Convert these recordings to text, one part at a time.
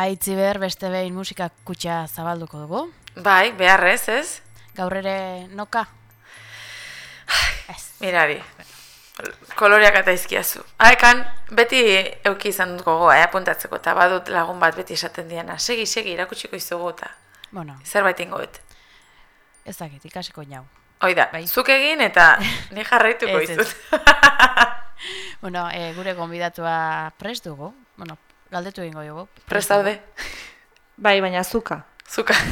Aitzi behar beste behin musika kutxa zabalduko dugu. Bai, beharrez, ez? Gaur ere noka. Ez. Mirari, koloreak eta izkiazu. Haekan, beti euki izan dut gogoa, eh, apuntatzeko, eta badut lagun bat beti esaten diana. Segi, segi, irakutsiko izugu eta Bueno, zerbait ingoet. ez dakit, ikasiko nau. Hoi da, Bai. zuk egin eta ni jarraituko izut. Bueno, e, gure gonbidatua prest dugu. Bueno, galdetu egingo dugu. Prest daude, Bai, baina zuka. zuka.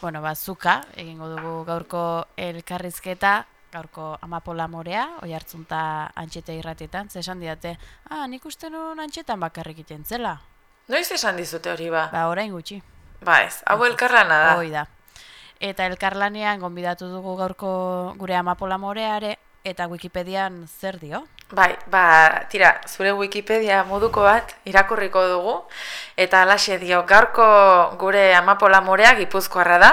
Bueno, ba, zuka, egingo dugu gaurko elkarrizketa, gaurko amapola morea, oi hartzunta antxete irratietan, ze esan didate, ah, nik uste nun antxetan bakarrik iten zela. Noiz esan dizute hori ba? Ba, orain gutxi. Ba ez, hau elkarlana da. Hoi da. Eta elkarlanean gonbidatu dugu gaurko gure amapola moreare, eta Wikipedian zer dio? Bai, ba, tira, zure Wikipedia moduko bat irakurriko dugu, eta alaxe dio, gaurko gure amapola morea gipuzkoarra da,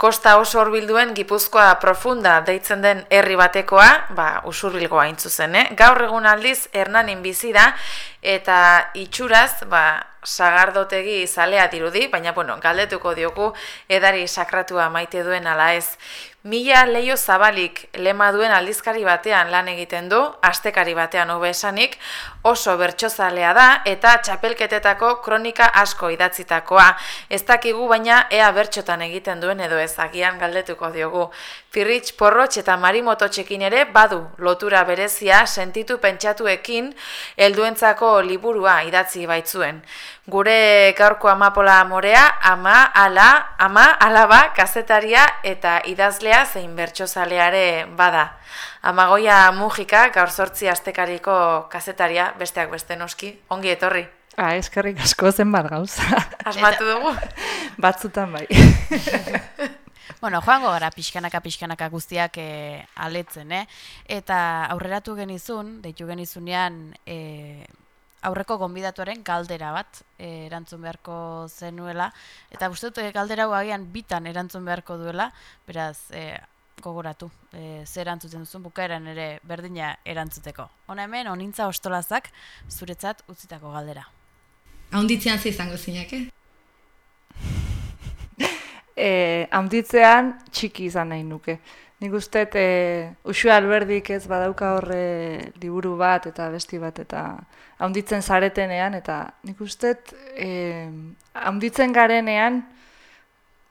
kosta oso horbilduen gipuzkoa profunda deitzen den herri batekoa, ba, usurbilgoa hain zuzen, eh? Gaur egun aldiz hernanin bizi da, eta itxuraz, ba, sagardotegi zalea dirudi, baina, bueno, galdetuko diogu edari sakratua maite duen ala ez. Mila leio zabalik lema duen aldizkari batean lan egiten du, astekari batean hobe esanik, oso bertsozalea da eta txapelketetako kronika asko idatzitakoa. Ez dakigu baina ea bertxotan egiten duen edo ez agian galdetuko diogu. Pirritx porrotx eta marimototxekin ere badu lotura berezia sentitu pentsatuekin helduentzako liburua idatzi baitzuen. Gure gaurko amapola morea, ama, ala, ama, alaba, kazetaria eta idazlea zein bertsozaleare bada. Amagoia Mujika, gaur sortzi astekariko kazetaria, besteak beste noski, ongi etorri. Ah, eskerrik asko zen bat gauza. Asmatu dugu? Batzutan bai. Bueno, joango gara pixkanaka pixkanaka guztiak e, aletzen, eh? Eta aurreratu genizun, deitu genizunean e, aurreko gonbidatuaren galdera bat e, erantzun beharko zenuela. Eta uste dut e, galdera hau agian bitan erantzun beharko duela, beraz, e, gogoratu, e, ze erantzuten duzun bukaeran ere berdina erantzuteko. Hona hemen, onintza ostolazak zuretzat utzitako galdera. Haunditzean ze izango zinak, eh? E, haunditzean txiki izan nahi nuke. Nik uste, e, Uxue Alberdik ez badauka horre liburu bat eta besti bat eta haunditzen zaretenean eta nik uste e, haunditzen garenean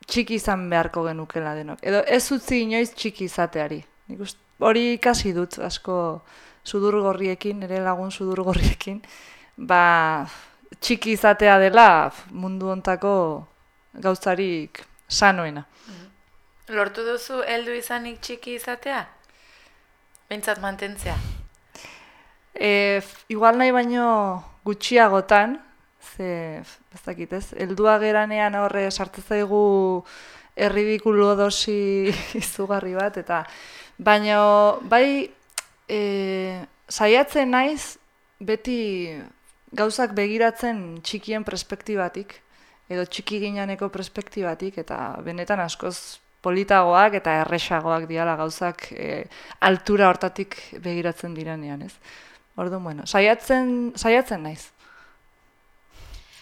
txiki izan beharko genukela denok. Edo ez utzi inoiz txiki izateari. Nik uste, hori ikasi dut asko sudurgorriekin, nire lagun sudurgorriekin, ba txiki izatea dela mundu hontako gauzarik sanoena. Lortu duzu heldu izanik txiki izatea? Bentsat mantentzea. E, igual nahi baino gutxiagotan, ze, ez dakit ez, heldua geranean horre sartzen zaigu erridikulo dosi izugarri bat, eta baino bai e, saiatzen naiz beti gauzak begiratzen txikien perspektibatik, edo txiki ginaneko perspektibatik, eta benetan askoz politagoak eta erresagoak diala gauzak e, altura hortatik begiratzen direnean, ez? Orduan, bueno, saiatzen, saiatzen naiz.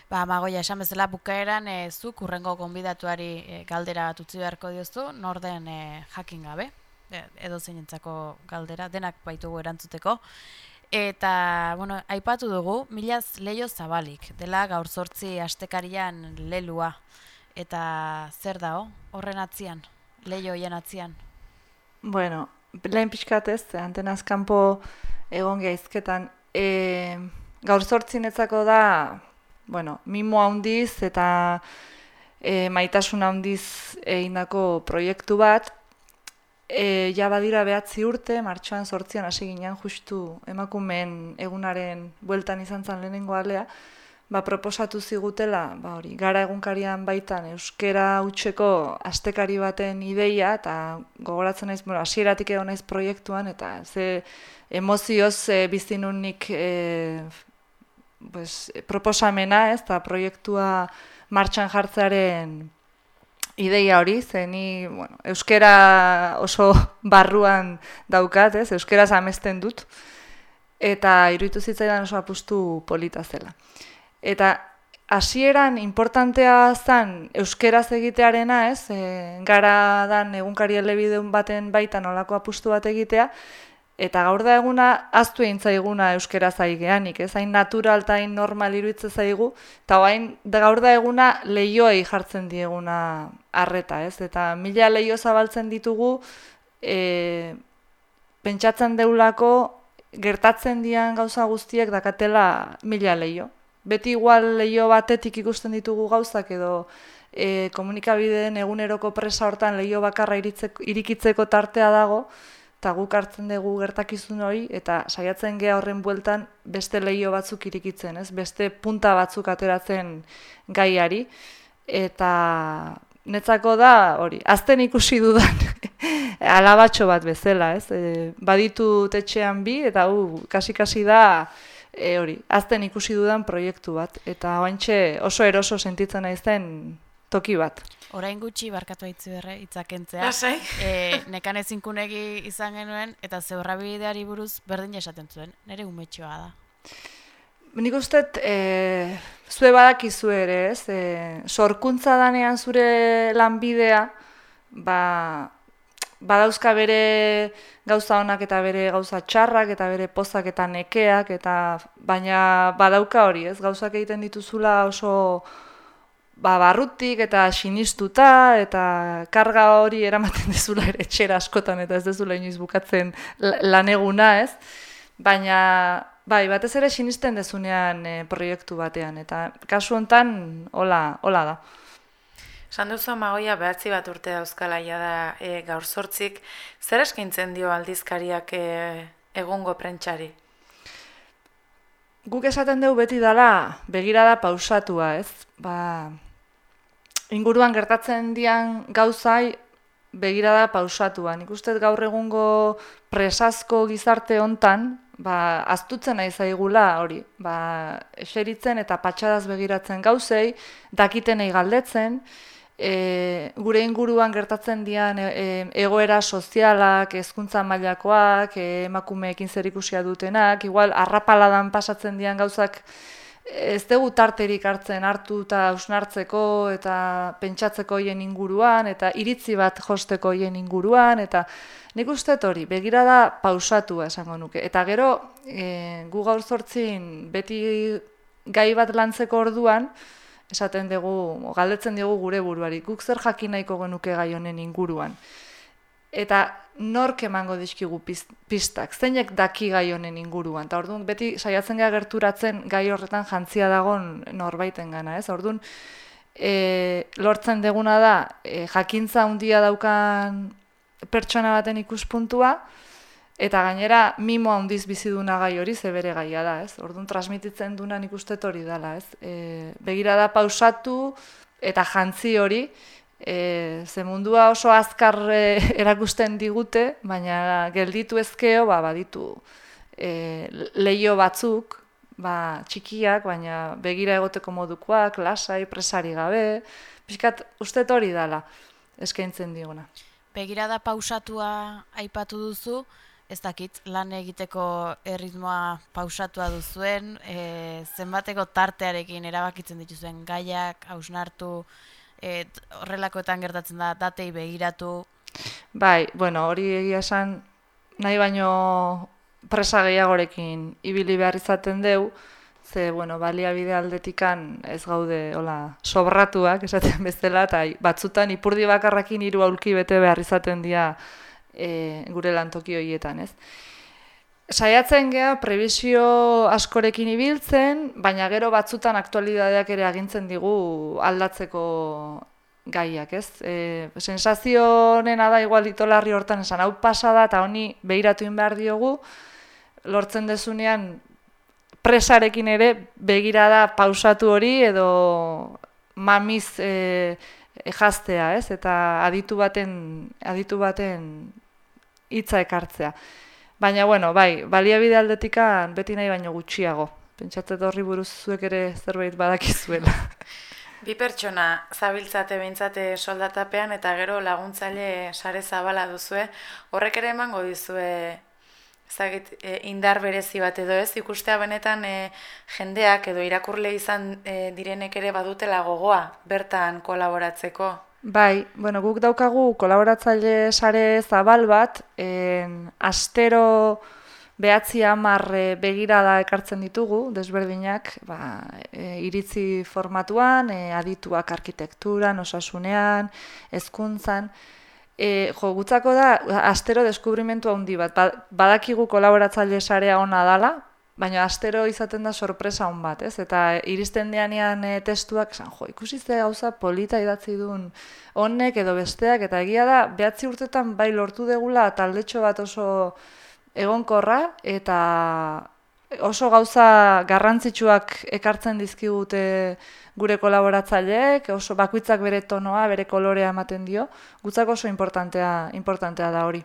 Ba, magoia, esan bezala bukaeran e, zuk urrengo gonbidatuari e, galdera bat utzi beharko diozu, norden e, jakin gabe, e, edo zeinentzako galdera, denak baitugu erantzuteko. Eta, bueno, aipatu dugu, milaz leio zabalik, dela gaur zortzi astekarian lelua. Eta zer dao, horren atzian, leio hien atzian. Bueno, lehen pixkat ez, antenaz kanpo egon gaizketan. E, gaur zortzinetzako da, bueno, mimo handiz eta e, maitasun handiz egindako proiektu bat, E, ja badira behatzi urte, martxoan sortzian hasi ginen justu emakumeen egunaren bueltan izan zen lehenengo alea, ba, proposatu zigutela, ba, hori, gara egunkarian baitan euskera utzeko astekari baten ideia, eta gogoratzen naiz, bueno, hasieratik egon naiz proiektuan, eta ze emozioz e, bizi nun nik e, pues, proposamena, ez, eta proiektua martxan jartzearen ideia hori, ze ni, bueno, euskera oso barruan daukat, ez, euskera amesten dut, eta iruditu zitzaidan oso apustu polita zela. Eta hasieran importantea zen euskeraz egitearena, ez? E, gara dan egunkari elebideun baten baitan olako apustu bat egitea, eta gaur da eguna aztu egin zaiguna euskera zaigeanik, ez? Hain natural eta hain normal iruditzen zaigu, eta hain gaur da eguna lehioei jartzen dieguna arreta, ez? Eta mila lehio zabaltzen ditugu, e, pentsatzen deulako gertatzen dian gauza guztiek dakatela mila lehio beti igual leio batetik ikusten ditugu gauzak edo e, komunikabideen eguneroko presa hortan leio bakarra iritzeko, irikitzeko tartea dago, eta guk hartzen dugu gertakizun hori, eta saiatzen geha horren bueltan beste leio batzuk irikitzen, ez? beste punta batzuk ateratzen gaiari, eta netzako da hori, azten ikusi dudan alabatxo bat bezala, ez? E, baditu tetxean bi, eta hu, kasi-kasi da, e, hori, azten ikusi dudan proiektu bat, eta oantxe oso eroso sentitzen naizen toki bat. Orain gutxi barkatu haitzu berre, itzakentzea. Lasai. E, nekan ezinkunegi izan genuen, eta zeurra bideari buruz berdin esaten zuen, nire umetxoa da. Nik uste, e, zue badakizu ere, ez? E, sorkuntza danean zure lanbidea, ba, badauzka bere gauza honak eta bere gauza txarrak eta bere pozak eta nekeak eta baina badauka hori, ez? Gauzak egiten dituzula oso ba, barrutik eta sinistuta eta karga hori eramaten dezula ere txera askotan eta ez dezula inoiz bukatzen laneguna, ez? Baina bai, batez ere sinisten dezunean e, proiektu batean eta kasu hontan hola, hola da. San duzu amagoia behatzi bat urte dauzkala da e, gaur sortzik, zer eskaintzen dio aldizkariak e, egungo prentxari? Guk esaten dugu beti dala begirada pausatua, ez? Ba, inguruan gertatzen dian gauzai begirada pausatua. Nik uste gaur egungo presazko gizarte hontan, ba, aztutzen nahi zaigula hori, ba, eseritzen eta patxadaz begiratzen gauzei, dakitenei galdetzen, e, gure inguruan gertatzen dian e, e, egoera sozialak, hezkuntza mailakoak, e, emakumeekin zer ikusia dutenak, igual arrapaladan pasatzen dian gauzak ez dugu tarterik hartzen hartu eta ausnartzeko eta pentsatzeko hien inguruan eta iritzi bat josteko hien inguruan eta nik uste hori begira da pausatua esango nuke. Eta gero e, gu gaur zortzin beti gai bat lantzeko orduan esaten dugu, galdetzen dugu gure buruari, guk zer jakin nahiko genuke gai honen inguruan. Eta nork emango dizkigu pistak, zeinek daki gai honen inguruan. Eta orduan, beti saiatzen gara gerturatzen gai horretan jantzia dagon norbaiten gana, ez? Orduan, e, lortzen deguna da, e, jakintza handia daukan pertsona baten ikuspuntua, Eta gainera mimo handiz bizi duna gai hori ze bere gaia da, ez? Orduan transmititzen duna nik uste hori dela, ez? E, begira da pausatu eta jantzi hori, e, ze mundua oso azkar e, erakusten digute, baina gelditu ezkeo, ba, baditu e, leio batzuk, ba, txikiak, baina begira egoteko modukoak, lasai, presari gabe, pixkat uste hori dela eskaintzen diguna. Begira da pausatua aipatu duzu, ez dakit, lan egiteko erritmoa pausatua duzuen, e, zenbateko tartearekin erabakitzen dituzuen gaiak, hausnartu, e, horrelakoetan gertatzen da, datei begiratu. Bai, bueno, hori egia esan, nahi baino presa gehiagorekin ibili behar izaten deu, ze, bueno, baliabide aldetikan ez gaude, hola, sobratuak, esaten bezala, eta batzutan ipurdi bakarrakin hiru aulki bete behar izaten dira, e, gure lantoki horietan, ez? Saiatzen gea prebizio askorekin ibiltzen, baina gero batzutan aktualidadeak ere agintzen digu aldatzeko gaiak, ez? E, sensazio honena da igual itolarri hortan esan, hau pasada eta honi behiratu behar diogu, lortzen dezunean presarekin ere begirada pausatu hori edo mamiz e, jaztea, ez? Eta aditu baten, aditu baten hitza ekartzea. Baina, bueno, bai, baliabide aldetikan beti nahi baino gutxiago. Pentsatzen horri buruz zuek ere zerbait badakizuela. Bi pertsona zabiltzate behintzate soldatapean eta gero laguntzaile sare zabala duzue, horrek ere emango dizue ezagit, e, indar berezi bat edo ez, ikustea benetan e, jendeak edo irakurle izan e, direnek ere badutela gogoa bertan kolaboratzeko. Bai, bueno, guk daukagu kolaboratzaile sare zabal bat, en, astero behatzi hamar e, begirada ekartzen ditugu, desberdinak, ba, e, iritzi formatuan, e, adituak arkitekturan, osasunean, hezkuntzan, E, jo, gutzako da, astero deskubrimentu handi bat. Ba, badakigu kolaboratzaile sarea ona dala, baina astero izaten da sorpresa hon bat, ez? Eta iristen dianean e, testuak, san, jo, ikusi ze gauza polita idatzi duen honek edo besteak, eta egia da, behatzi urtetan bai lortu degula taldetxo bat oso egonkorra, eta oso gauza garrantzitsuak ekartzen dizkigute gure kolaboratzaileek, oso bakuitzak bere tonoa, bere kolorea ematen dio, gutzak oso importantea, importantea da hori.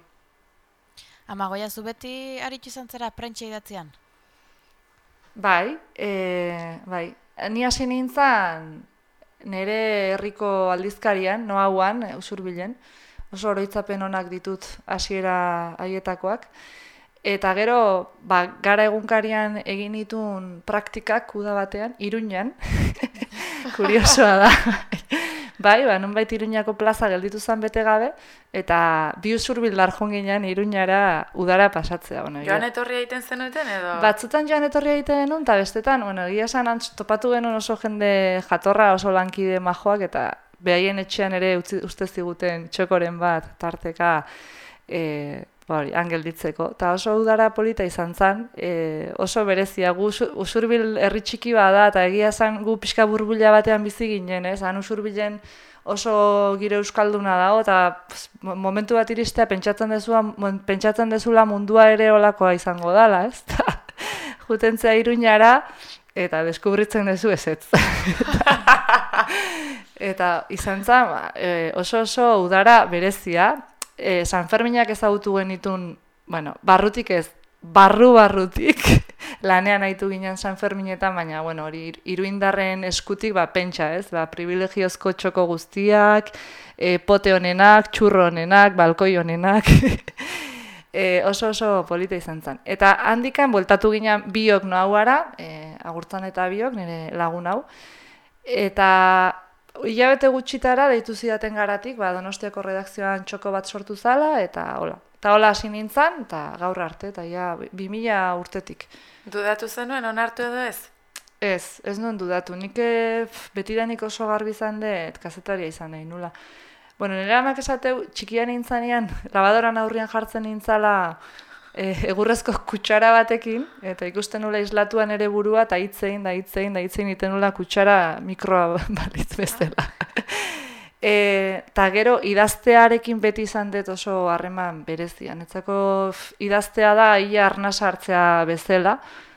Ama goia zu beti aritzu izan zera prentxe idatzean? Bai, e, bai. Ni hasi nintzen nire herriko aldizkarian, no hauan, usurbilen, oso oroitzapen onak ditut hasiera haietakoak. Eta gero, ba, gara egunkarian egin ditun praktikak kuda batean, iruñan, kuriosoa da. bai, ba, nonbait iruñako plaza gelditu zen bete gabe, eta bi usurbil darjon ginen iruñara udara pasatzea. Bueno, joan etorri egiten zenuten edo? Batzutan joan etorri egiten genuen, eta bestetan, bueno, egia esan topatu genuen oso jende jatorra oso lankide majoak, eta behaien etxean ere uste ziguten txokoren bat, tarteka, e, Bari, angel ditzeko. Ta oso udara polita izan zen, e, oso berezia, gu usurbil herri txiki bada, eta egia zen gu pixka burbula batean bizi ginen, ez? Han usurbilen oso gire euskalduna dago, eta momentu bat iristea pentsatzen dezula, pentsatzen dezula mundua ere olakoa izango dala, ez? Ta, jutentzea iruñara, eta deskubritzen dezu ez ez. eta izan zen, ba, e, oso oso udara berezia, e, San Ferminak ezagutu genitun, bueno, barrutik ez, barru-barrutik, lanean haitu ginen San Ferminetan, baina, bueno, hori iruindarren eskutik, ba, pentsa, ez, ba, privilegiozko txoko guztiak, e, pote honenak, txurro honenak, balkoi honenak, e, oso oso polita izan zen. Eta handikan, bueltatu ginen biok noa e, agurtzan eta biok, nire lagun hau, eta hilabete gutxitara deitu zidaten garatik, ba, donostiako redakzioan txoko bat sortu zala, eta hola. Eta hola hasi nintzen, eta gaur arte, eta ja, bi mila urtetik. Dudatu zenuen, onartu edo ez? Ez, ez nuen dudatu. Nik eh, betidanik oso garbi izan dut, kazetaria izan nahi nula. Bueno, nire amak esateu, txikian nintzanean, labadoran aurrian jartzen nintzala, e, egurrezko kutsara batekin, eta ikusten nula islatuan ere burua, eta hitzein, da hitzein, da hitzein iten nula kutsara mikroa balitz bezala. Eta gero, idaztearekin beti izan dut oso harreman berezian. Etzako idaztea da, ia arnaz hartzea bezala,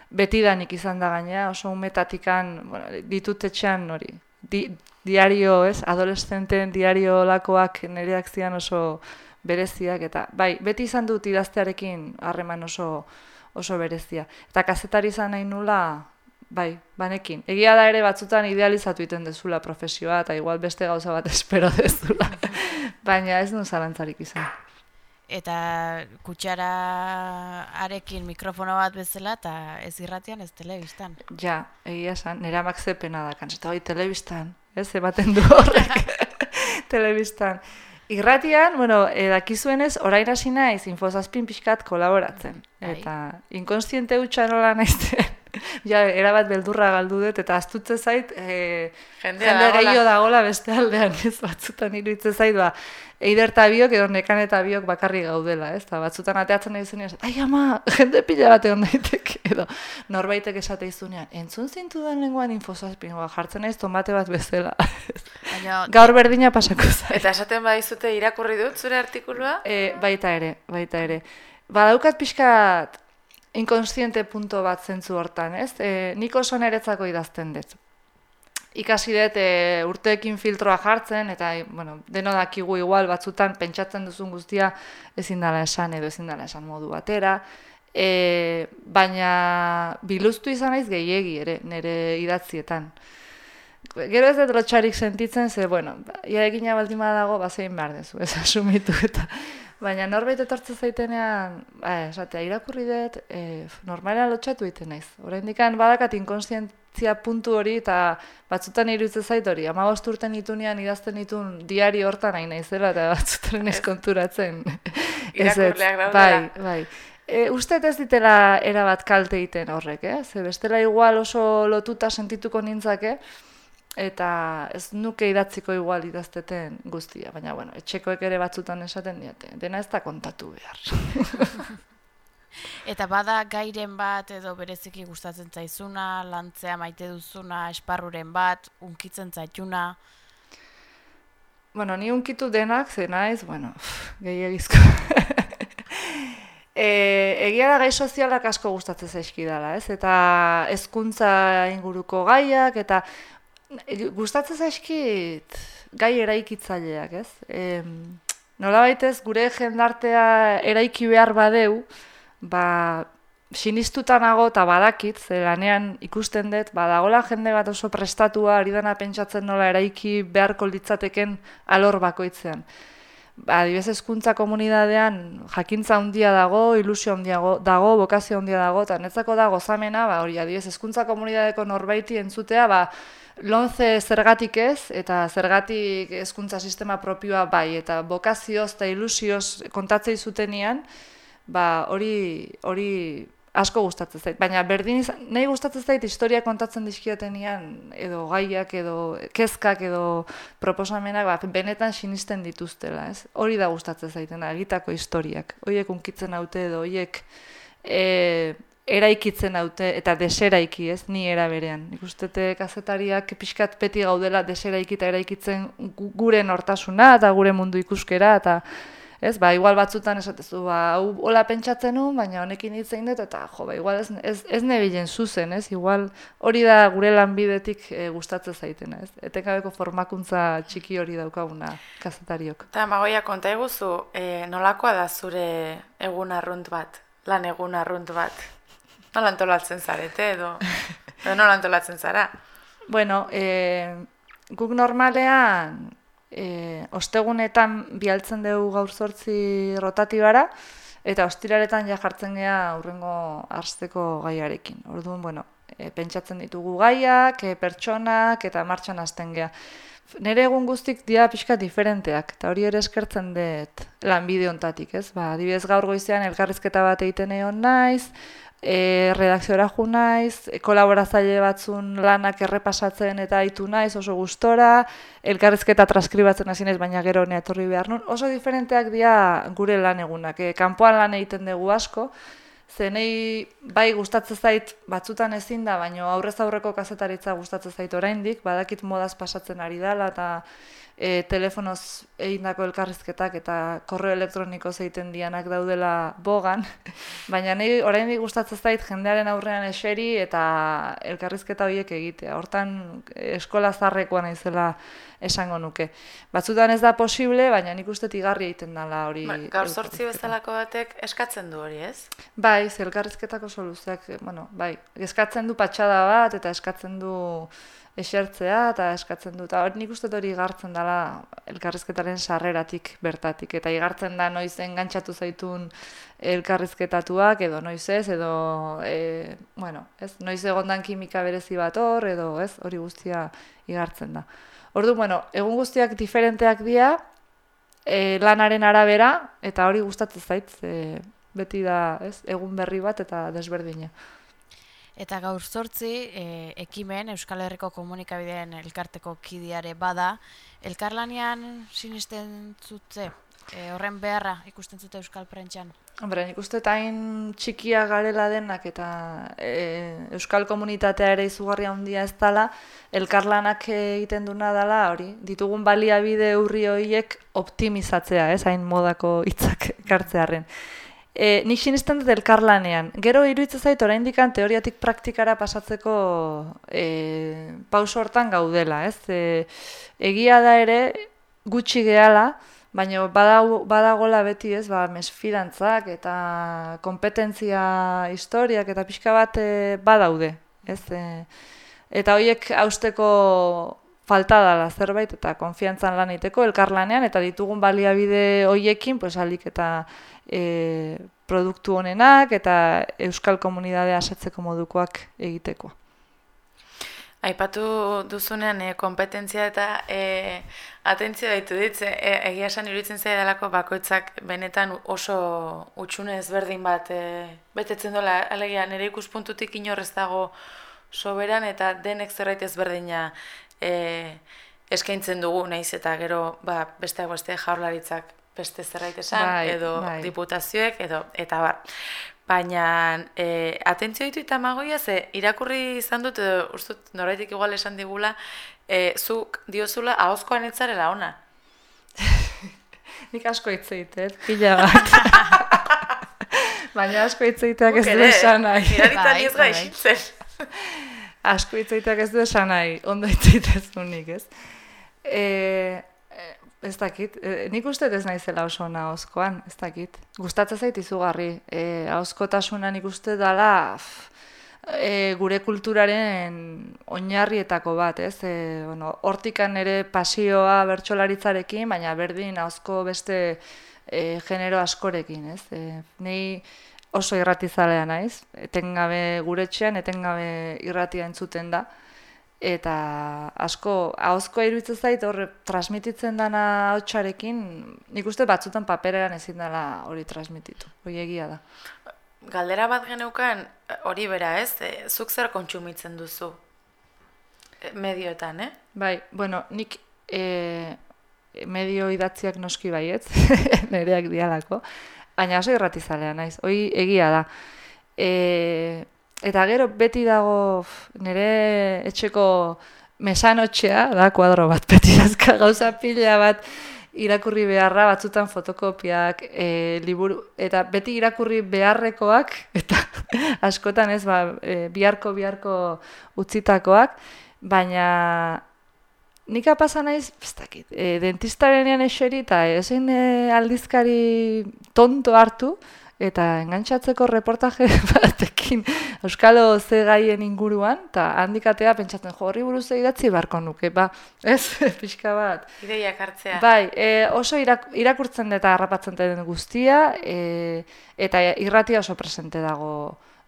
beti danik izan da gaina, oso umetatikan, bueno, ditut etxean hori, di, diario, ez, adolescenten diario lakoak nereak zian oso bereziak eta bai, beti izan dut idaztearekin harreman oso oso berezia. Eta kazetari izan nahi nula, bai, banekin. Egia da ere batzutan idealizatu iten dezula profesioa eta igual beste gauza bat espero dezula. Baina ez nu zalantzarik izan. Eta kutsara arekin mikrofono bat bezala eta ez irratian ez telebistan. Ja, egia esan, nire amak zepena da, kanzeta hori telebistan, ez, ematen du horrek telebistan. Irratian, bueno, edakizuenez, orain hasi naiz infozazpin pixkat kolaboratzen. Bai. Eta inkonstiente hutsa nola naizte, ja, erabat beldurra galdu dut, eta astutze zait, e, jende, jende gehiago dagola beste aldean, ez batzutan iruditzen zait, ba, eider eta biok edo nekan eta biok bakarri gaudela, ez? Ta batzutan ateatzen nahi zunean, ai ama, jende pila bat egon daiteke, edo norbaitek esate izunean, entzun zintu den lenguan infosazpin, ba, jartzen naiz tomate bat bezala. Baina, Gaur berdina pasako zait. Eta esaten badizute irakurri dut zure artikulua? E, baita ere, baita ere. Badaukat pixkat inkonstiente punto bat zentzu hortan, ez? E, nik oso niretzako idazten dut ikasi dut e, urteekin filtroa jartzen, eta bueno, deno dakigu igual batzutan pentsatzen duzun guztia ezin dela esan edo ezin dela esan modu batera, e, baina biluztu izan naiz gehiegi ere nire idatzietan. gero ez dut lotxarik sentitzen, ze, bueno, ia egina baldin dago, ba, zein behar dezu, ez asumitu eta... Baina norbait etortzen zaitenean, ba, esatea, irakurri dut, e, normalean lotxatu egiten naiz. Oraindik badakat inkonsientzia puntu hori eta batzutan iruditzen zait hori. Ama urten nitunean idazten ditun diari hortan nahi naizela eta batzutan naiz konturatzen. Irakurleak daudela. Bai, bai. E, uste ez ditela erabat kalte egiten horrek, eh? Ze bestela igual oso lotuta sentituko nintzake, eta ez nuke idatziko igual idazteten guztia, baina bueno, etxekoek ere batzutan esaten diate, dena ez da kontatu behar. eta bada gairen bat edo bereziki gustatzen zaizuna, lantzea maite duzuna, esparruren bat, unkitzen zaituna? Bueno, ni unkitu denak, ze naiz, bueno, gehiagizko. E, egia da gai sozialak asko gustatzen zaizkidala, ez? Eta hezkuntza inguruko gaiak eta gustatzen zaizkit gai eraikitzaileak, ez? E, nola baitez, gure jendartea eraiki behar badeu, ba, sinistutanago eta badakit, ze lanean ikusten dut, badagola jende bat oso prestatua, ari dana pentsatzen nola eraiki beharko litzateken alor bakoitzean ba, adibidez hezkuntza komunidadean jakintza handia dago, ilusio handia dago, bokazio handia dago, eta netzako da gozamena, ba, hori adibidez hezkuntza komunidadeko norbaiti entzutea, ba, lonze zergatik ez, eta zergatik hezkuntza sistema propioa bai, eta bokazioz eta ilusioz kontatzei zutenian, ba, hori, hori asko gustatzen zait. Baina berdin izan, nahi gustatzen zait historia kontatzen dizkiotenean edo gaiak edo kezkak edo proposamenak ba, benetan sinisten dituztela, ez? Hori da gustatzen zaitena, egitako historiak. Hoiek unkitzen haute edo hoiek e, eraikitzen haute eta deseraiki, ez? Ni era berean. Ikustete kazetariak pixkat peti gaudela deseraiki eta eraikitzen gure nortasuna eta gure mundu ikuskera eta Ez, ba, igual batzutan esatezu, ba, hau hola pentsatzen nu, baina honekin hitz egin dut, eta jo, ba, igual ez, ez, ez nebilen zuzen, ez, igual hori da gure lanbidetik e, gustatzen zaitena, ez, etekabeko formakuntza txiki hori daukaguna kazetariok. Eta, magoia, konta eguzu, e, nolakoa da zure egun arrunt bat, lan egun arrunt bat? Nola antolatzen zarete, edo, edo nola antolatzen zara? Bueno, e, guk normalean, e, ostegunetan bialtzen dugu gaur zortzi rotatibara, eta ostiraretan ja jartzen gea aurrengo arzteko gaiarekin. Orduan, bueno, e, pentsatzen ditugu gaiak, e, pertsonak, eta martxan hasten gea. Nere egun guztik dia pixka diferenteak, eta hori ere eskertzen dut lan ontatik, ez? Ba, adibidez gaur goizean elkarrizketa bat egiten egon naiz, e, redakziora ju naiz, e, kolaborazaile batzun lanak errepasatzen eta aitu naiz oso gustora, elkarrezketa transkribatzen hasi naiz, baina gero honea etorri behar nun. Oso diferenteak dira gure lan egunak. E, kanpoan lan egiten dugu asko, zenei bai gustatzen zait batzutan ezin da, baina aurrez aurreko kazetaritza gustatzen zait oraindik, badakit modaz pasatzen ari dela eta e, telefonoz egindako elkarrizketak eta korreo elektroniko zeiten dianak daudela bogan, baina nahi oraindik gustatzen zait jendearen aurrean eseri eta elkarrizketa horiek egitea. Hortan eskola zarrekoa naizela esango nuke. Batzutan ez da posible, baina nik uste tigarri egiten dela hori. Ba, gaur sortzi bezalako batek eskatzen du hori, ez? Bai, elkarrizketako soluzioak, bueno, bai, eskatzen du patxada bat eta eskatzen du esertzea eta eskatzen du. Eta nik uste hori igartzen dela elkarrizketaren sarreratik bertatik. Eta igartzen da noiz engantzatu zaitun elkarrizketatuak edo noiz ez, edo e, bueno, ez, noiz egondan kimika berezi bat hor, edo ez, hori guztia igartzen da. Ordu, bueno, egun guztiak diferenteak dira, e, lanaren arabera, eta hori gustatzen zait, e, beti da, ez, egun berri bat eta desberdina. Eta gaur sortzi, e, ekimen Euskal Herriko komunikabideen elkarteko kidiare bada, elkarlanean sinisten zutze, e, horren beharra ikusten zute Euskal Prentxan? Hombre, nik uste hain txikia garela denak eta e, Euskal Komunitatea ere izugarria handia ez dela, elkarlanak egiten duna dela, hori, ditugun baliabide urri horiek optimizatzea, ez, hain modako hitzak kartzearen e, nik sinisten dut elkarlanean. Gero iruditzen zait oraindik teoriatik praktikara pasatzeko e, pauso hortan gaudela, ez? E, egia da ere gutxi gehala, baina badagola beti, ez? Ba, mesfidantzak eta kompetentzia historiak eta pixka bat e, badaude, ez? E, Eta horiek hausteko falta dala zerbait eta konfiantzan lan egiteko elkarlanean eta ditugun baliabide hoiekin pues alik eta e, produktu honenak eta euskal komunidadea asetzeko modukoak egiteko. Aipatu duzunean e, kompetentzia eta e, atentzio daitu ditze, e, egia esan iruditzen zaidalako bakoitzak benetan oso utxune ezberdin bat e, betetzen dola, alegia nire ikuspuntutik inorrez dago soberan eta denek zerbait ezberdina e, eskaintzen dugu naiz eta gero ba, besteak beste jaurlaritzak beste zerbait esan Bai, edo bai. diputazioek edo eta bar. Baina e, atentzio ditu eta magoia ze irakurri izan dut edo ustut noraitik igual esan digula e, zuk diozula ahozkoan etzarela ona. Nik asko hitz egiten, pila bat. Baina asko hitz egiteak ez du esan nahi. Miraritan Bai, ez bai. asko hitz egiteak ez du esan nahi, ondo hitz egitezunik, ez? E, e, ez dakit, e, nik uste ez naizela oso ona ahozkoan, ez dakit. Gustatzen zait izugarri, e, ahozkotasuna nik uste dala e, gure kulturaren oinarrietako bat, ez? E, bueno, hortikan ere pasioa bertsolaritzarekin, baina berdin ahozko beste e, genero askorekin, ez? E, nei oso irratizalea naiz, etengabe gure etxean, etengabe irratia entzuten da, eta asko, ahozkoa iruditzen zait, horre transmititzen dana hotxarekin, nik uste batzutan paperean ezin dela hori transmititu, hori egia da. Galdera bat geneukan hori bera ez, e, zuk zer kontsumitzen duzu? E, medioetan, eh? Bai, bueno, nik e, medio idatziak noski baietz, nereak dialako, baina oso irratizalea naiz, hoi egia da. E, eta gero beti dago nire etxeko mesanotxea, da kuadro bat, beti dazka gauza pila bat irakurri beharra, batzutan fotokopiak, e, liburu, eta beti irakurri beharrekoak, eta askotan ez, ba, e, biharko, biharko utzitakoak, baina Nik apasa naiz, ez dakit, e, dentistarenean eseri eta ezin e, aldizkari tonto hartu, eta engantzatzeko reportaje batekin Euskalo ze gaien inguruan, eta handikatea pentsatzen jo horri buruz idatzi beharko nuke, ba, ez, pixka bat. Ideiak hartzea. Bai, e, oso irak, irakurtzen eta harrapatzen den guztia, e, eta irratia oso presente dago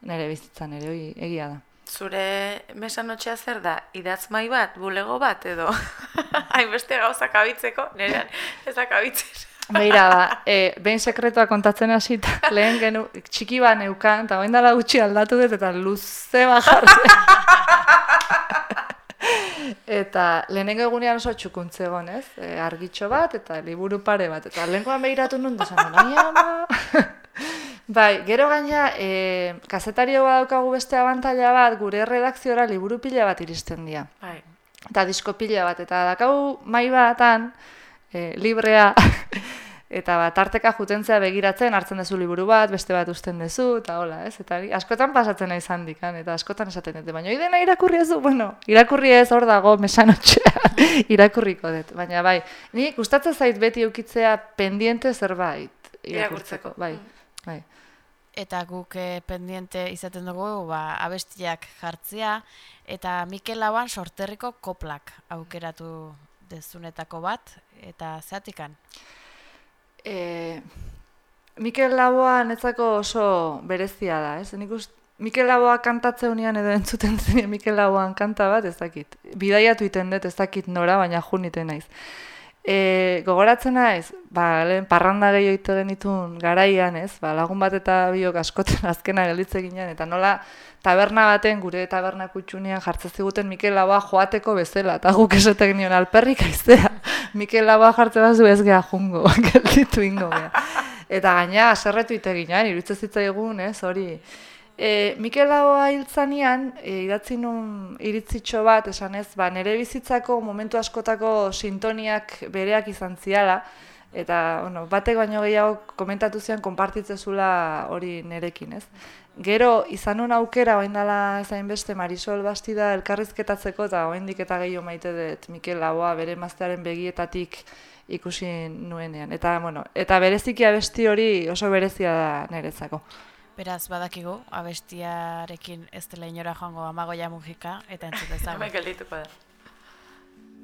nire bizitzan ere, egia da. Zure mesanotxea zer da? Idatz mai bat, bulego bat edo? Hainbeste gauzak abitzeko, nirean ezak abitzen. Beira, ba, e, behin sekretua kontatzen hasita, lehen genu, txiki bat neukan, eta orain dela gutxi aldatu dut, eta luze bat jartzen. eta lehenengo egunean oso txukuntze egon, ez? E, argitxo bat, eta liburu pare bat, eta lehenkoan behiratu nun, da zan, baina, ama... Bai, gero gaina, e, kazetarioa daukagu beste abantaila bat, gure redakziora liburu pila bat iristen dira. Bai. Eta disko pila bat, eta dakau mai batan, e, librea, eta bat, tarteka jutentzea begiratzen, hartzen duzu liburu bat, beste bat usten duzu, eta hola, ez? Eta askotan pasatzen nahi zandikan, eta askotan esaten dute, baina idena irakurri ez du, bueno, irakurri ez hor dago mesanotxea, irakurriko dut, baina bai, ni gustatzen zait beti eukitzea pendiente zerbait irakurtzeko, Irakurtzeko. bai, bai. Eta guk eh, pendiente izaten dugu ba, abestiak jartzea, eta Mikel Lauan sorterriko koplak aukeratu dezunetako bat, eta zeatikan. E, Mikel Laboa netzako oso berezia da, ez? Nik ust, Mikel Laboa kantatze unian edo entzuten zen Mikel Laboan kanta bat, ez dakit. Bidaiatu iten dut, ez dakit nora, baina junite naiz. E, gogoratzen naiz, ba, lehen parranda gehiago ite genitun garaian, ez? Ba, lagun bat eta biok askoten azkena gelitze ginen, eta nola taberna baten, gure taberna kutxunean jartzen ziguten Mikel Laboa joateko bezala, eta guk esatek nion alperrik aiztea. Mikel Laboa jartzen bazu ez geha jungo, gelditu ingo. Eta gaina, aserretu ite ginen, iruditzen zitzaigun, ez, hori. E, Mikel Laboa hiltzanian, e, idatzi nun iritzitxo bat, esan ez, ba, nire bizitzako momentu askotako sintoniak bereak izan ziala, eta bueno, batek baino gehiago komentatu zian konpartitzezula hori nerekin, ez? Gero, izan nun aukera, oain dela ezain beste Marisol Bastida elkarrizketatzeko, eta oraindik eta gehiago maite dut Mikel Laboa bere maztearen begietatik ikusi nuenean. Eta, bueno, eta bereziki abesti hori oso berezia da niretzako. Beraz, badakigu, abestiarekin ez dela inora joango amagoia mugika, eta entzut ezagun. Hemen geldituko da.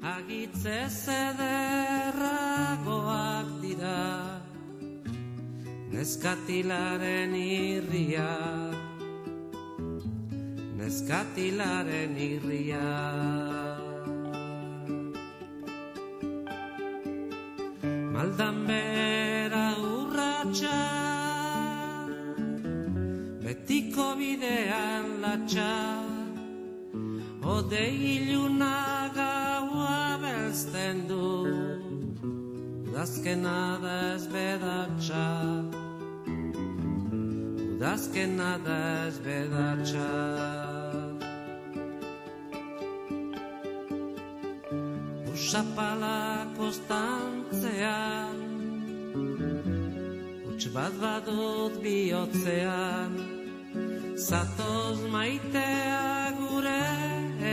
Agitze zederragoak dira Neskatilaren irria Neskatilaren irria Maldan bera urratxa Betiko bidean latxa Ode iluna gaua belzten du. Udazkena da ez bedatxa Udazkena da ez bedatxa Usapala kostantzean Uts bat badut bihotzean Zatoz maitea gure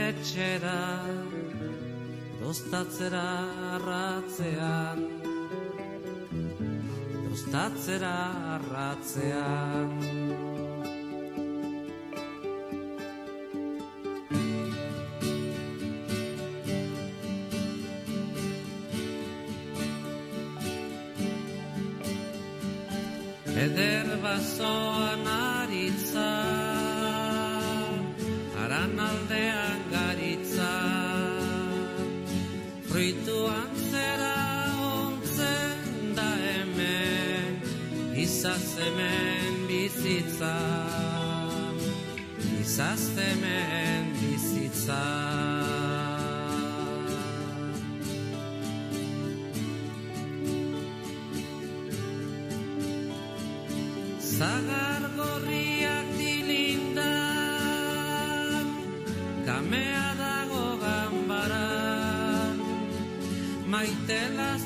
etxera Dostatzera arratzean Dostatzera arratzean Eder bazoan aritza Aran aldean garitza. Fruituan zera ontzen da hemen Izaz hemen bizitza. Izaz hemen bizitza Maite lastan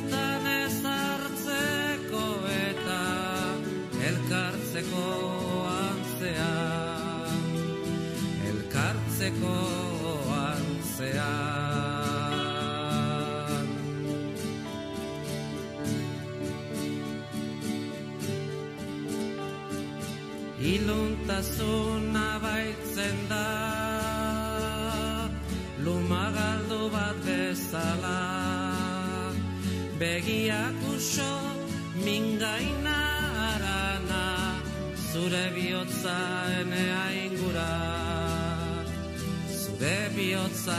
Begiak uso mingaina arana Zure bihotza enea ingura Zure bihotza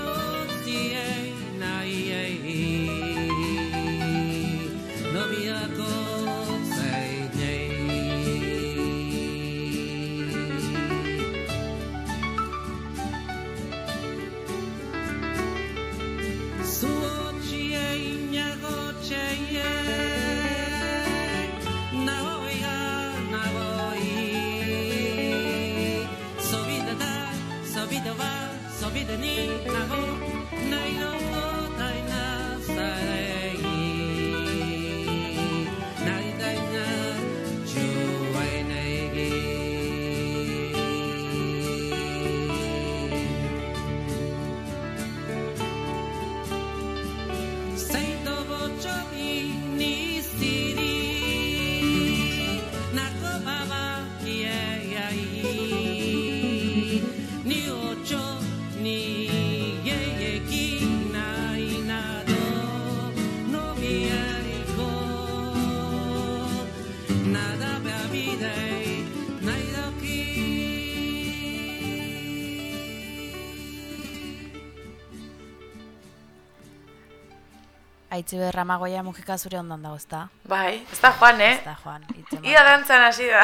Aitzi berra magoia mugika zure ondan dago, ezta? Bai, ez da joan, eh? Ez da, Juan. hitz Ia dantzan hasi da.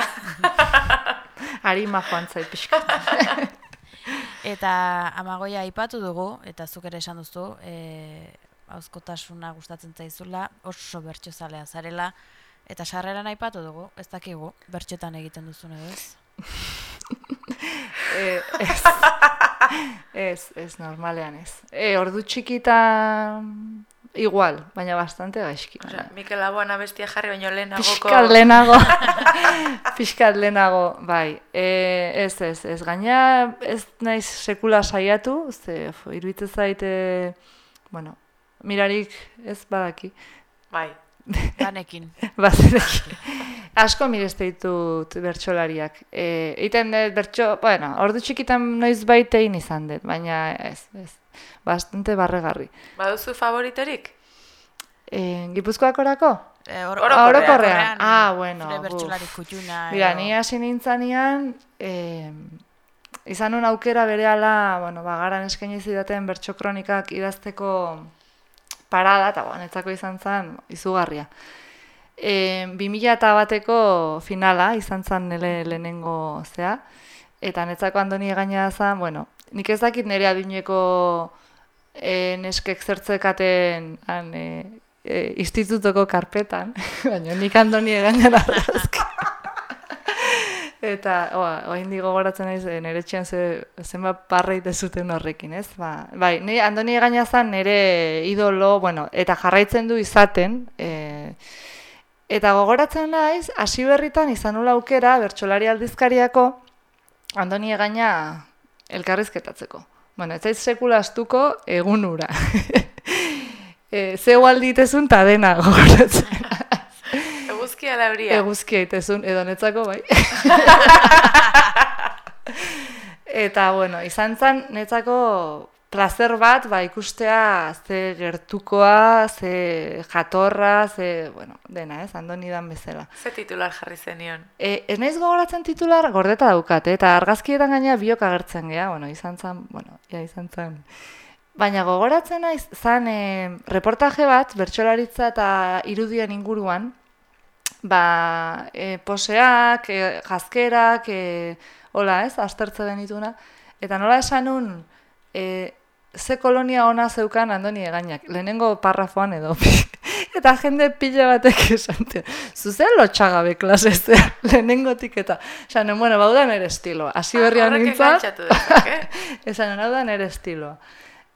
Harima joan zait pixka. Eta amagoia aipatu dugu, eta zuk ere esan duzu, e, hauzkotasuna gustatzen zaizula, oso bertxozalea zarela, eta sarreran aipatu dugu, ez dakigu, bertxotan egiten duzun edo ez? Eh, ez, ez, ez, normalean ez. E, ordu txikita igual, baina bastante gaizki. Osea, Mikel Laboan abestia jarri baino lehenagoko... Piskat lehenago, piskat lehenago, bai. E, ez, ez, ez, gaina ez naiz sekula saiatu, ze, iruditzen zaite, bueno, mirarik ez badaki, Bai. Lanekin. bazerekin. Asko mirezte ditut bertsolariak. E, iten dut bertso, bueno, ordu txikitan noiz baitein izan dut, baina ez, ez, bastante barregarri. Baduzu favoriterik? E, Gipuzkoakorako? E, or, Orokorrean. Ah, bueno, Zure buf. bertsolari kutxuna. Mira, ni hasi nintzanean, eh, izan un aukera berehala, bueno, ba, garan eskaini zidaten bertso kronikak idazteko parada, eta bueno, netzako izan zen izugarria. E, 2000 eta bateko finala izan zen nele lehenengo zea, eta netzako andoni egaina zen, bueno, nik ez dakit nire adineko e, neskek zertzekaten han, e, e, institutoko karpetan, baina nik andoni egaina arrazki. Eta, oa, oain digo gogoratzen naiz, eh, nire etxean ze, zenbat parreite zuten horrekin, ez? Ba, bai, ni Andoni gaina zan nire idolo, bueno, eta jarraitzen du izaten, e, eta gogoratzen naiz, hasi berritan izan aukera, bertsolari aldizkariako, Andoni gaina elkarrizketatzeko. Bueno, ez zaiz sekula astuko egunura. e, zeu alditezun ta dena gogoratzen. Eguzkia lauria. Eguzkia itezun, edo netzako bai. Eta, bueno, izan zen netzako placer bat, ba, ikustea ze gertukoa, ze jatorra, ze, bueno, dena, ez, andoni dan bezala. Ze titular jarri zenion. E, ez naiz gogoratzen titular gordeta daukat, eh, eta argazkietan gaina biok agertzen gea, bueno, izan zen, bueno, ja, izan zen. Baina gogoratzen naiz, zan e, reportaje bat, bertsolaritza eta irudien inguruan, ba, e, poseak, e, jazkerak, e, hola ez, aztertze genituna, eta nola esan nun, e, ze kolonia ona zeukan andoni egainak, lehenengo parrafoan edo, eta jende pila batek esan dio, zuzen lotxagabe klasezea, lehenengotik eta, esan, bueno, bauda nere estiloa, hasi berrian Horrek nintzen. Esan hau da nere estiloa.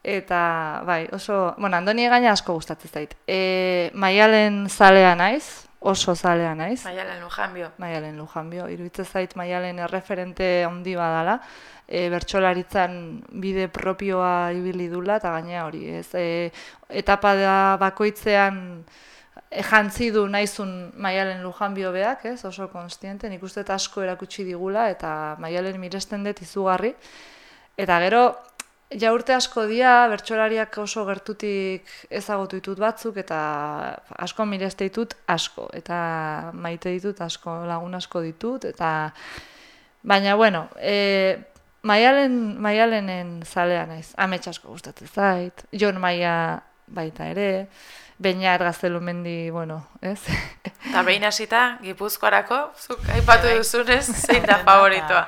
Eta, bai, oso, bueno, Andoni gaina asko gustatzen zait. E, maialen zalea naiz, oso zalea naiz. Maialen Lujanbio. Maialen Lujanbio, iruditzen zait Maialen erreferente handi badala, e, bertsolaritzan bide propioa ibili dula, eta gaina hori, ez, e, etapa da bakoitzean jantzi du naizun Maialen Lujanbio beak, ez, oso konstiente, nik uste asko erakutsi digula, eta Maialen miresten dut izugarri, eta gero, Ja urte asko dira, bertsolariak oso gertutik ezagutu ditut batzuk, eta asko mireste ditut asko, eta maite ditut asko, lagun asko ditut, eta baina, bueno, e, maialen, maialenen zalea naiz, amets asko gustatzen zait, Jon Maia baita ere, Beñat Gaztelumendi, bueno, ez? Eta behin hasita, Gipuzkoarako, zuk aipatu duzunez, zein da favoritoa.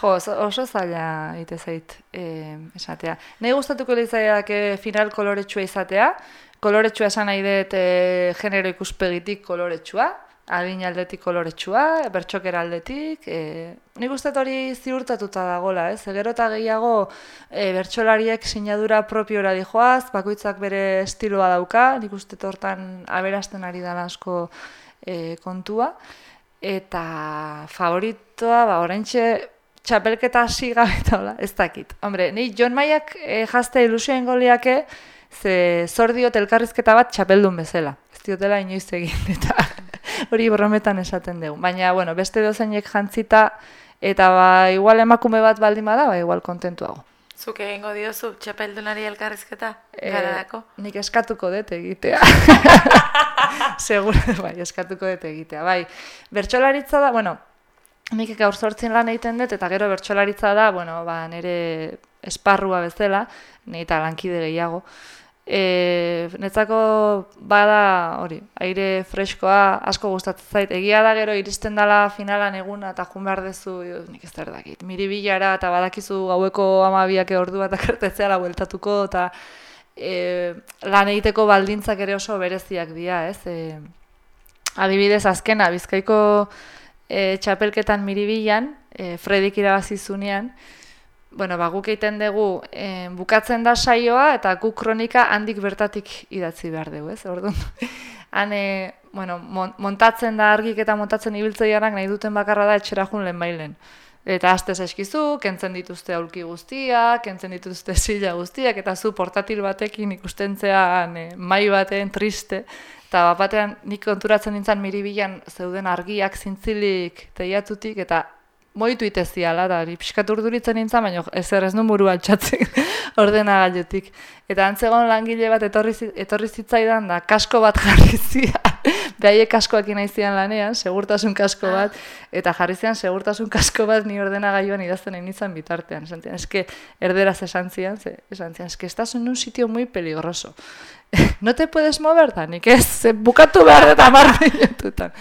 Jo, oso, oso zaila ite zait eh, esatea. Nahi gustatuko litzaiake final koloretsua izatea. Koloretsua esan nahi dut eh, genero ikuspegitik koloretsua, adin aldetik koloretsua, bertxokera aldetik. Eh, nik uste hori ziurtatuta dagola, ez? Gero eta gehiago eh, bertsolariek sinadura propiora dijoaz, bakoitzak bere estiloa dauka, nik uste hortan aberasten ari dela asko eh, kontua. Eta favoritoa, ba, oraintxe txapelketa hasi gabe eta hola, ez dakit. Hombre, ni John Maiak e, jazte ilusioen goliake, ze zor diot elkarrizketa bat txapeldun bezala. Ez diotela inoiz egin, eta hori brometan esaten dugu. Baina, bueno, beste dozeinek jantzita, eta ba, igual emakume bat baldin bada, ba, igual kontentuago. Zuk egingo diozu, txapeldunari elkarrizketa, Eh, gararako. nik eskatuko dut egitea. Seguro, bai, eskatuko dut egitea. Bai, bertsolaritza da, bueno, nik gaur sortzen lan egiten dut, eta gero bertsolaritza da, bueno, ba, nire esparrua bezala, nire eta lankide gehiago. E, netzako bada hori, aire freskoa asko gustatzen zait. Egia da gero iristen dala finalan eguna eta jun behar dezu, nik ez zer dakit, miribilara eta badakizu gaueko amabiak ordu bat akartetzeala bueltatuko eta e, lan egiteko baldintzak ere oso bereziak dira, ez? E, adibidez azkena, bizkaiko e, txapelketan miribilan, e, Fredik irabazi zunean, bueno, ba, guk egiten dugu e, bukatzen da saioa eta guk kronika handik bertatik idatzi behar dugu, ez? Orduan, han, e, bueno, mon, montatzen da argik eta montatzen ibiltzeianak nahi duten bakarra da etxera jun lehen bailen. Eta astez eskizu, kentzen dituzte aulki guztiak, kentzen dituzte sila guztiak, eta zu portatil batekin ikustentzean e, mai batean triste. Eta bat batean nik konturatzen nintzen miribilan zeuden argiak zintzilik teiatutik, eta moitu iteziala, da, pixkat urduritzen nintzen, baina ezer ez nun buru altxatzen ordena gailetik. Eta antzegon langile bat etorri, etorri zitzaidan, da, kasko bat jarri zian, behaiek kaskoak inaizian lanean, segurtasun kasko bat, eta jarri zian segurtasun kasko bat ni ordena gaioan idazten egin nintzen bitartean. Esan zian, eske, erderaz esan zian, ze, esan zian, eske, estás en un sitio muy peligroso. no te puedes mover, da, nik ez, bukatu behar dut amar minututan.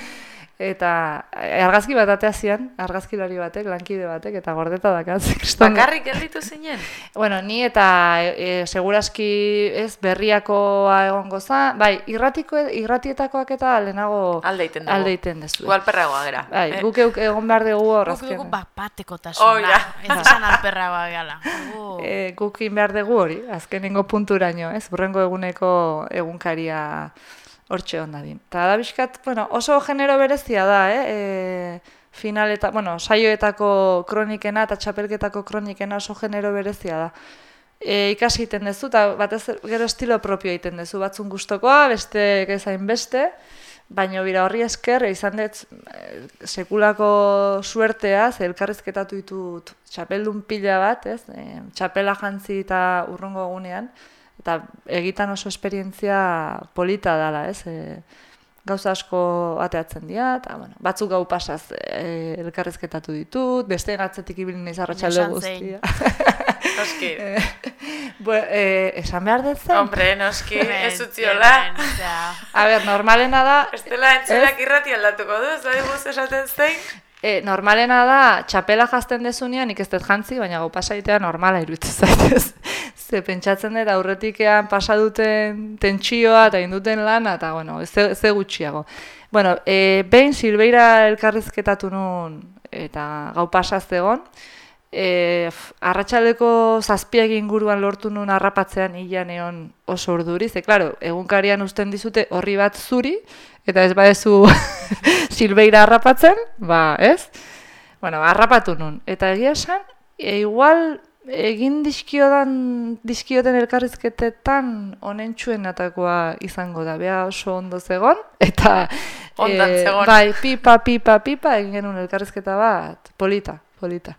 Eta eh, argazki bat atea zian, argazkilari batek, lankide batek, eta gordeta dakaz. kriston- Bakarrik gelditu zinen? Bueno, ni eta e, seguraski ez berriakoa egongo za, bai, irratiko, irratietakoak eta lehenago Alde egiten dugu. alde egiten dezu. Gu alperragoa gera. Bai, Eh? guk euk egon behar dugu hor Guk dugu azkenean. bapateko Oh, tasuna. ja. Ez esan alperragoa gala. Gu- E, guk behar dugu hori, azkenengo punturaino, ez? Burrengo eguneko egunkaria hortxe ondadin. Eta da bizkat, bueno, oso genero berezia da, eh? E, finaleta, bueno, saioetako kronikena eta txapelketako kronikena oso genero berezia da. E, ikasi egiten duzu, eta batez gero estilo propio egiten duzu, batzun gustokoa, beste gezain beste, baina bira horri esker, izan dut eh, sekulako suertea, elkarrizketatu ditut txapeldun pila bat, ez? E, txapela jantzi eta urrongo egunean, eta egitan oso esperientzia polita dela, ez? E, gauza asko ateatzen dira, eta bueno, batzuk gau pasaz e, elkarrizketatu ditut, beste gatzetik ibili naiz arratsalde Esan zein. guztia. Noski. Bue, e, esan behar dut zen? Hombre, noski, ez utziola. A ber, normalena da, Estela entzuleak irrati aldatuko du, ez da diguz esaten zein? E, normalena da, txapela jazten dezunean, nik ez dut jantzi, baina gau pasaitea normala iruditzen zaitez. Ze pentsatzen dut aurretikean pasa duten tentsioa eta induten lana, eta bueno, ze, ze gutxiago. Bueno, e, behin Silbeira elkarrizketatu nun, eta gau pasaz egon, e, arratsaldeko zazpiak inguruan lortu nun harrapatzean hilan egon oso urduri, ze, klaro, egunkarian usten dizute horri bat zuri, eta ez badezu Silbeira harrapatzen, ba, ez? Bueno, harrapatu nun. Eta egia esan, e, igual egin dizkiodan, dizkioten elkarrizketetan onentsuenatakoa izango da, bea oso ondo zegon, eta Ondan zegon. bai, pipa, pipa, pipa, egin genuen elkarrizketa bat, polita, polita.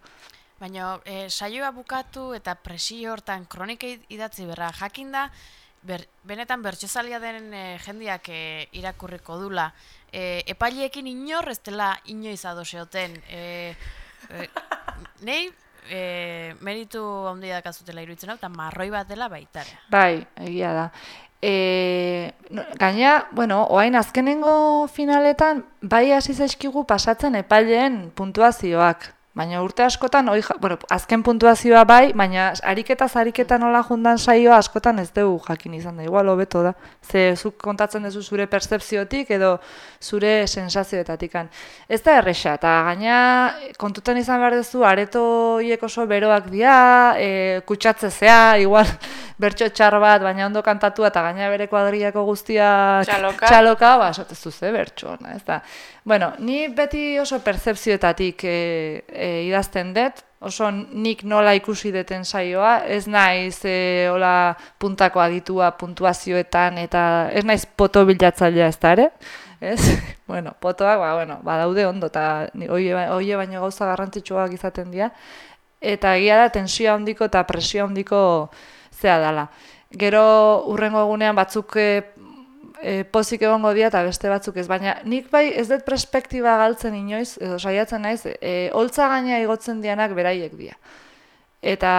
Baina e, saioa bukatu eta presio hortan kronika id- idatzi berra jakinda, ber, benetan bertsozalia den e, jendiak e, irakurriko dula. E, epaileekin inor ez dela inoiz adoseoten. E, e, nei e, meritu handia dakazutela iruditzen hau, eta marroi bat dela baitare. Bai, egia da. E, gaina, bueno, oain azkenengo finaletan, bai hasi zaizkigu pasatzen epaileen puntuazioak. Baina urte askotan, oi, bueno, azken puntuazioa bai, baina ariketa ariketa nola jundan saioa askotan ez dugu jakin izan da, igual hobeto da. Ze zuk kontatzen duzu zure percepziotik edo zure sensazioetatikan. Ez da erresa, eta gaina kontutan izan behar duzu, areto hiek oso beroak dira, e, kutsatzezea, igual bertso txar bat, baina ondo kantatua eta gaina bere kuadriako guztiak Txaloka. txaloka ba, esatezu ze bertso ez da. Bueno, ni beti oso percepzioetatik e, e, idazten dut, oso nik nola ikusi deten saioa, ez naiz e, hola puntako aditua puntuazioetan, eta ez naiz poto bilatzailea ez da ere, ez? bueno, potoak, ba, bueno, badaude ondo, eta ni- hoie, baino gauza garrantzitsuak izaten dira, eta egia da tensioa handiko eta presio handiko zea dala. Gero urrengo egunean batzuk e, pozik egongo dira eta beste batzuk ez, baina nik bai ez dut perspektiba galtzen inoiz, edo saiatzen naiz, e, holtza gaina igotzen dianak beraiek dira. eta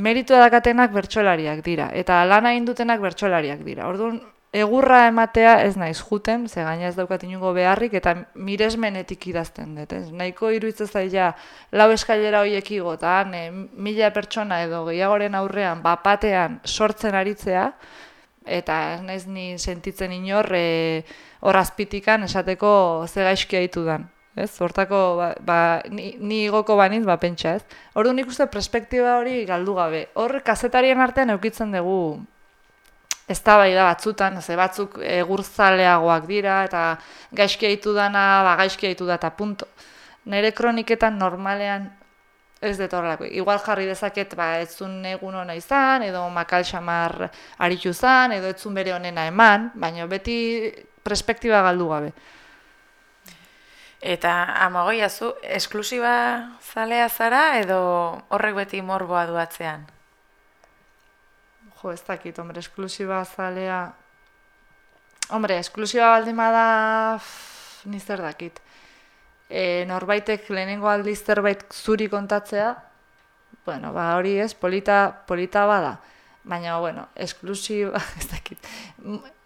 meritua dakatenak bertsolariak dira, eta lana egin dutenak bertsolariak dira. Orduan, egurra ematea ez naiz juten, ze gaina ez daukat inungo beharrik, eta miresmenetik idazten dut. Ez? Nahiko iruditzen zaila lau eskailera horiek igotan, e, mila pertsona edo gehiagoren aurrean, bapatean sortzen aritzea, eta ez naiz ni sentitzen inor e, horazpitikan esateko ze gaizki haitu dan. Ez, hortako, ba, ba, ni, ni igoko banintz, ba, pentsa, ez? Ordu nik uste perspektiba hori galdu gabe. Hor, kazetarien artean eukitzen dugu eztabaida batzutan, ze batzuk egurzaleagoak dira, eta gaizki haitu dana, ba, gaizki haitu da, eta punto. Nere kroniketan normalean ez dut horrelako. Igual jarri dezaket, ba, ez zun egun hona izan, edo makal xamar aritu zan, edo ez zun bere honena eman, baina beti perspektiba galdu gabe. Eta amagoia zu, esklusiba zalea zara edo horrek beti morboa duatzean? Jo, ez dakit, hombre, esklusiba zalea... Hombre, esklusiba baldin bada... Ni zer dakit. E, norbaitek lehenengo aldiz zerbait zuri kontatzea, bueno, ba hori ez, polita, polita bada. Baina, bueno, esklusiba, ez dakit,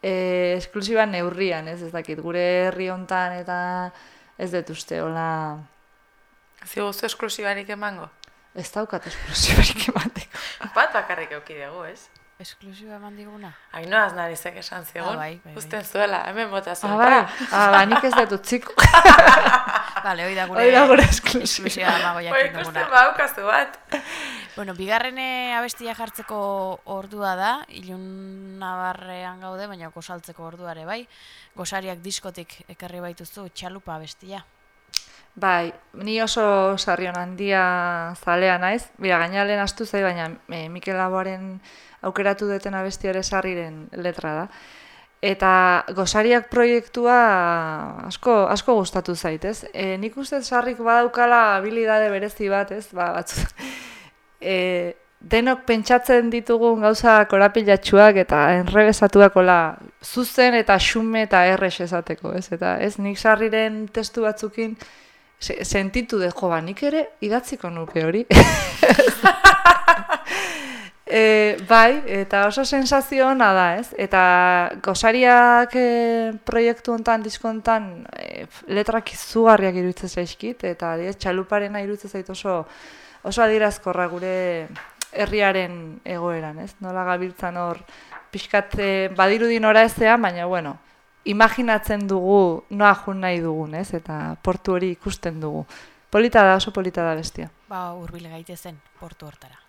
e, esklusiba neurrian, ez, ez dakit, gure herri hontan eta ez dut uste, hola, Ziguzu esklusibarik emango? ez daukat esklusibarik emateko. Bat bakarrik euki dugu, ez? Esklusiba eman diguna. Ainoaz narizek esan zigun. Ah, bai, bai, bai. Usten zuela, hemen bota Ah, zuen. bai, ah, ba, nik ez dut utziko. Vale, hoi da gure, Hori da gure esklusiba. esklusiba Bai, amagoiakin ikusten baukazu bat. Bueno, bigarren eh, abestia jartzeko ordua da, ilun nabarrean gaude, baina gosaltzeko orduare bai. Gosariak diskotik ekarri baituzu txalupa abestia. Bai, ni oso sarrion handia zalea naiz. Bira, gainalen astu zai, baina e, Mikel Laboaren aukeratu duten abestiare sarriren letra da. Eta gosariak proiektua asko, asko gustatu zait, ez? E, nik uste sarrik badaukala habilidade berezi bat, ez? Ba, batzu, e, denok pentsatzen ditugun gauza korapilatxuak eta enrebesatuakola zuzen eta xume eta errex esateko, ez? Eta ez nik sarriren testu batzukin se, sentitu de jo, ba, nik ere idatziko nuke hori. E, bai, eta oso sensazio ona da, ez? Eta gosariak e, proiektu hontan, disko hontan, e, letrak izugarriak iruditzen zaizkit, eta adibidez, txaluparena iruditzen zait oso, oso adierazkorra gure herriaren egoeran, ez? Nola gabiltzan hor, pixkat e, badirudi nora ezean, baina, bueno, imaginatzen dugu noa jun nahi dugun, ez? Eta portu hori ikusten dugu. Polita da, oso polita da bestia. Ba, hurbil gaitezen portu hortara.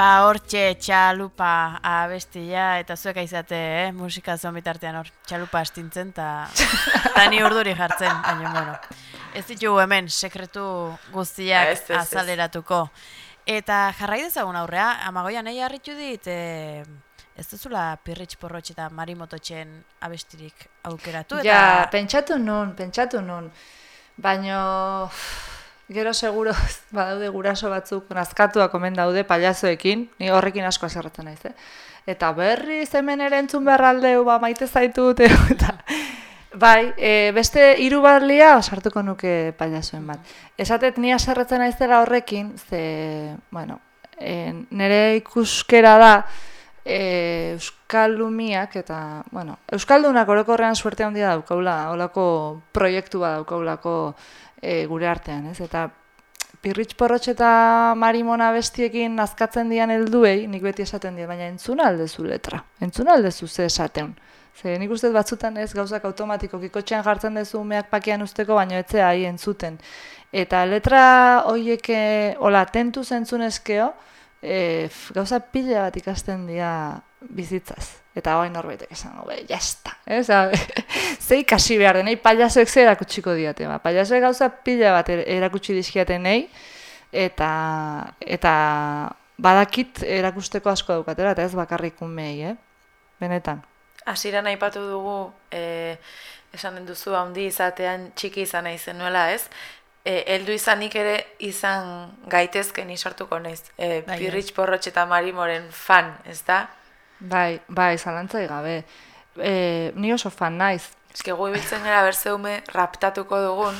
Ba, hortxe, txalupa abestia, eta zuek aizate, eh? musika zon bitartean hor, txalupa astintzen, eta ta ni urduri jartzen, baina, bueno. Ez ditugu hemen, sekretu guztiak Ez, ez, ez. azaleratuko. Eta jarrai dezagun aurrea, amagoian nahi harritu dit, e, ez duzula pirritx porrotx eta marimototxen abestirik aukeratu, eta... Ja, pentsatu nun, pentsatu nun. Baino, gero seguro badaude guraso batzuk nazkatuak omen daude pailazoekin, ni horrekin asko azerretzen naiz, eh? Eta berriz hemen ere entzun behar aldeu, ba, maite zaitut, eta... Bai, e, beste hiru balia sartuko nuke pailazoen bat. Esatet ni haserretzen naizela horrekin, ze, bueno, e, nire ikuskera da e, Euskaldumiak eta, bueno, Euskaldunak orokorrean suerte handia daukaula, holako proiektu bat daukaulako e, gure artean, ez? Eta Pirritx porrotx eta marimona bestiekin nazkatzen dian helduei, nik beti esaten dira, baina entzun aldezu letra, entzun aldezu ze esateun. Ze nik uste batzutan ez gauzak automatikoki kotxean jartzen dezu umeak pakean usteko, baino etzea ahi entzuten. Eta letra hoiek eh, hola tentu zentzunezkeo, e, gauza pila bat ikasten dira bizitzaz. Eta hori norbaitek esango, be, jazta. Ez, ze ikasi behar denei, pailazoek ze erakutsiko diate. Ba. Pailazoek gauza pila bat er- erakutsi dizkiaten nei, eta, eta badakit erakusteko asko daukatera, eta ez bakarrik umei, eh? Benetan. Hasieran aipatu dugu, e, esan duzu handi izatean txiki izan nahi zenuela, ez? E, heldu izanik ere izan gaitezke ni sartuko naiz. E, Bai, Pirritx porrotx eta marimoren fan, ez da? Bai, bai, zalantzai gabe. E, ni oso fan naiz. Ez gu ibiltzen gara berzeume raptatuko dugun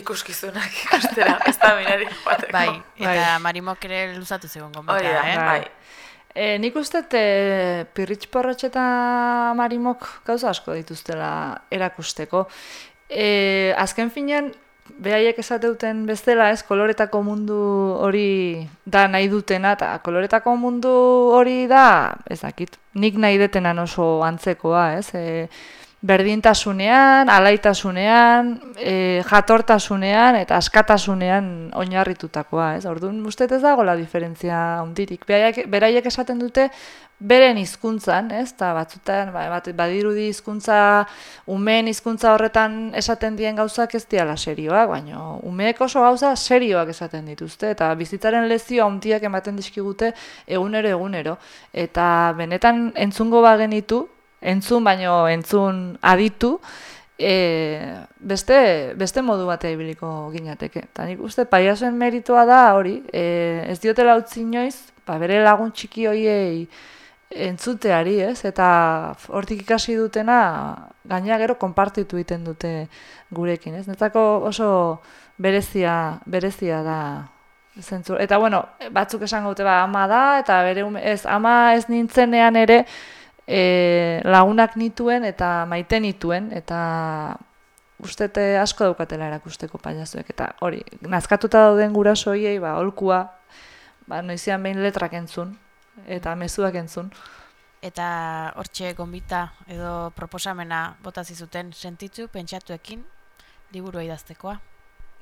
ikuskizunak ikastera, ez da minari joateko. Bai, eta Bai. marimok ere luzatu zegoen da, eh? bai. E, nik uste e, pirritx porrotx eta marimok gauza asko dituztela erakusteko. E, azken finean, behaiek esateuten bestela, ez, koloretako mundu hori da nahi dutena, eta koloretako mundu hori da, ez dakit, nik nahi detenan oso antzekoa, ez, e, berdintasunean, alaitasunean, e, jatortasunean eta askatasunean oinarritutakoa, ez? Orduan, uste ez dagoela diferentzia handirik. Beraiek, beraiek esaten dute beren hizkuntzan, ez? Ta batzutan ba, badirudi hizkuntza umeen hizkuntza horretan esaten dien gauzak ez diala serioak, baina umeek oso gauza serioak esaten dituzte eta bizitzaren lezio handiak ematen dizkigute egunero egunero eta benetan entzungo bagenitu entzun baino entzun aditu, e, beste, beste modu batea ibiliko ginateke. Eta nik uste paiasoen meritoa da hori, e, ez diotela utzi inoiz, ba, bere lagun txiki hoiei entzuteari, ez? Eta hortik ikasi dutena gaina gero konpartitu egiten dute gurekin, ez? Netzako oso berezia, berezia da zentzu. Eta bueno, batzuk esango dute ba ama da eta bere ez ama ez nintzenean ere e, lagunak nituen eta maite nituen eta ustete asko daukatela erakusteko pailazoek eta hori nazkatuta dauden guraso hoiei ba holkua ba noizean behin letrak entzun eta mezuak entzun. Eta hortxe gombita edo proposamena bota zizuten sentitzu pentsatuekin liburua idaztekoa.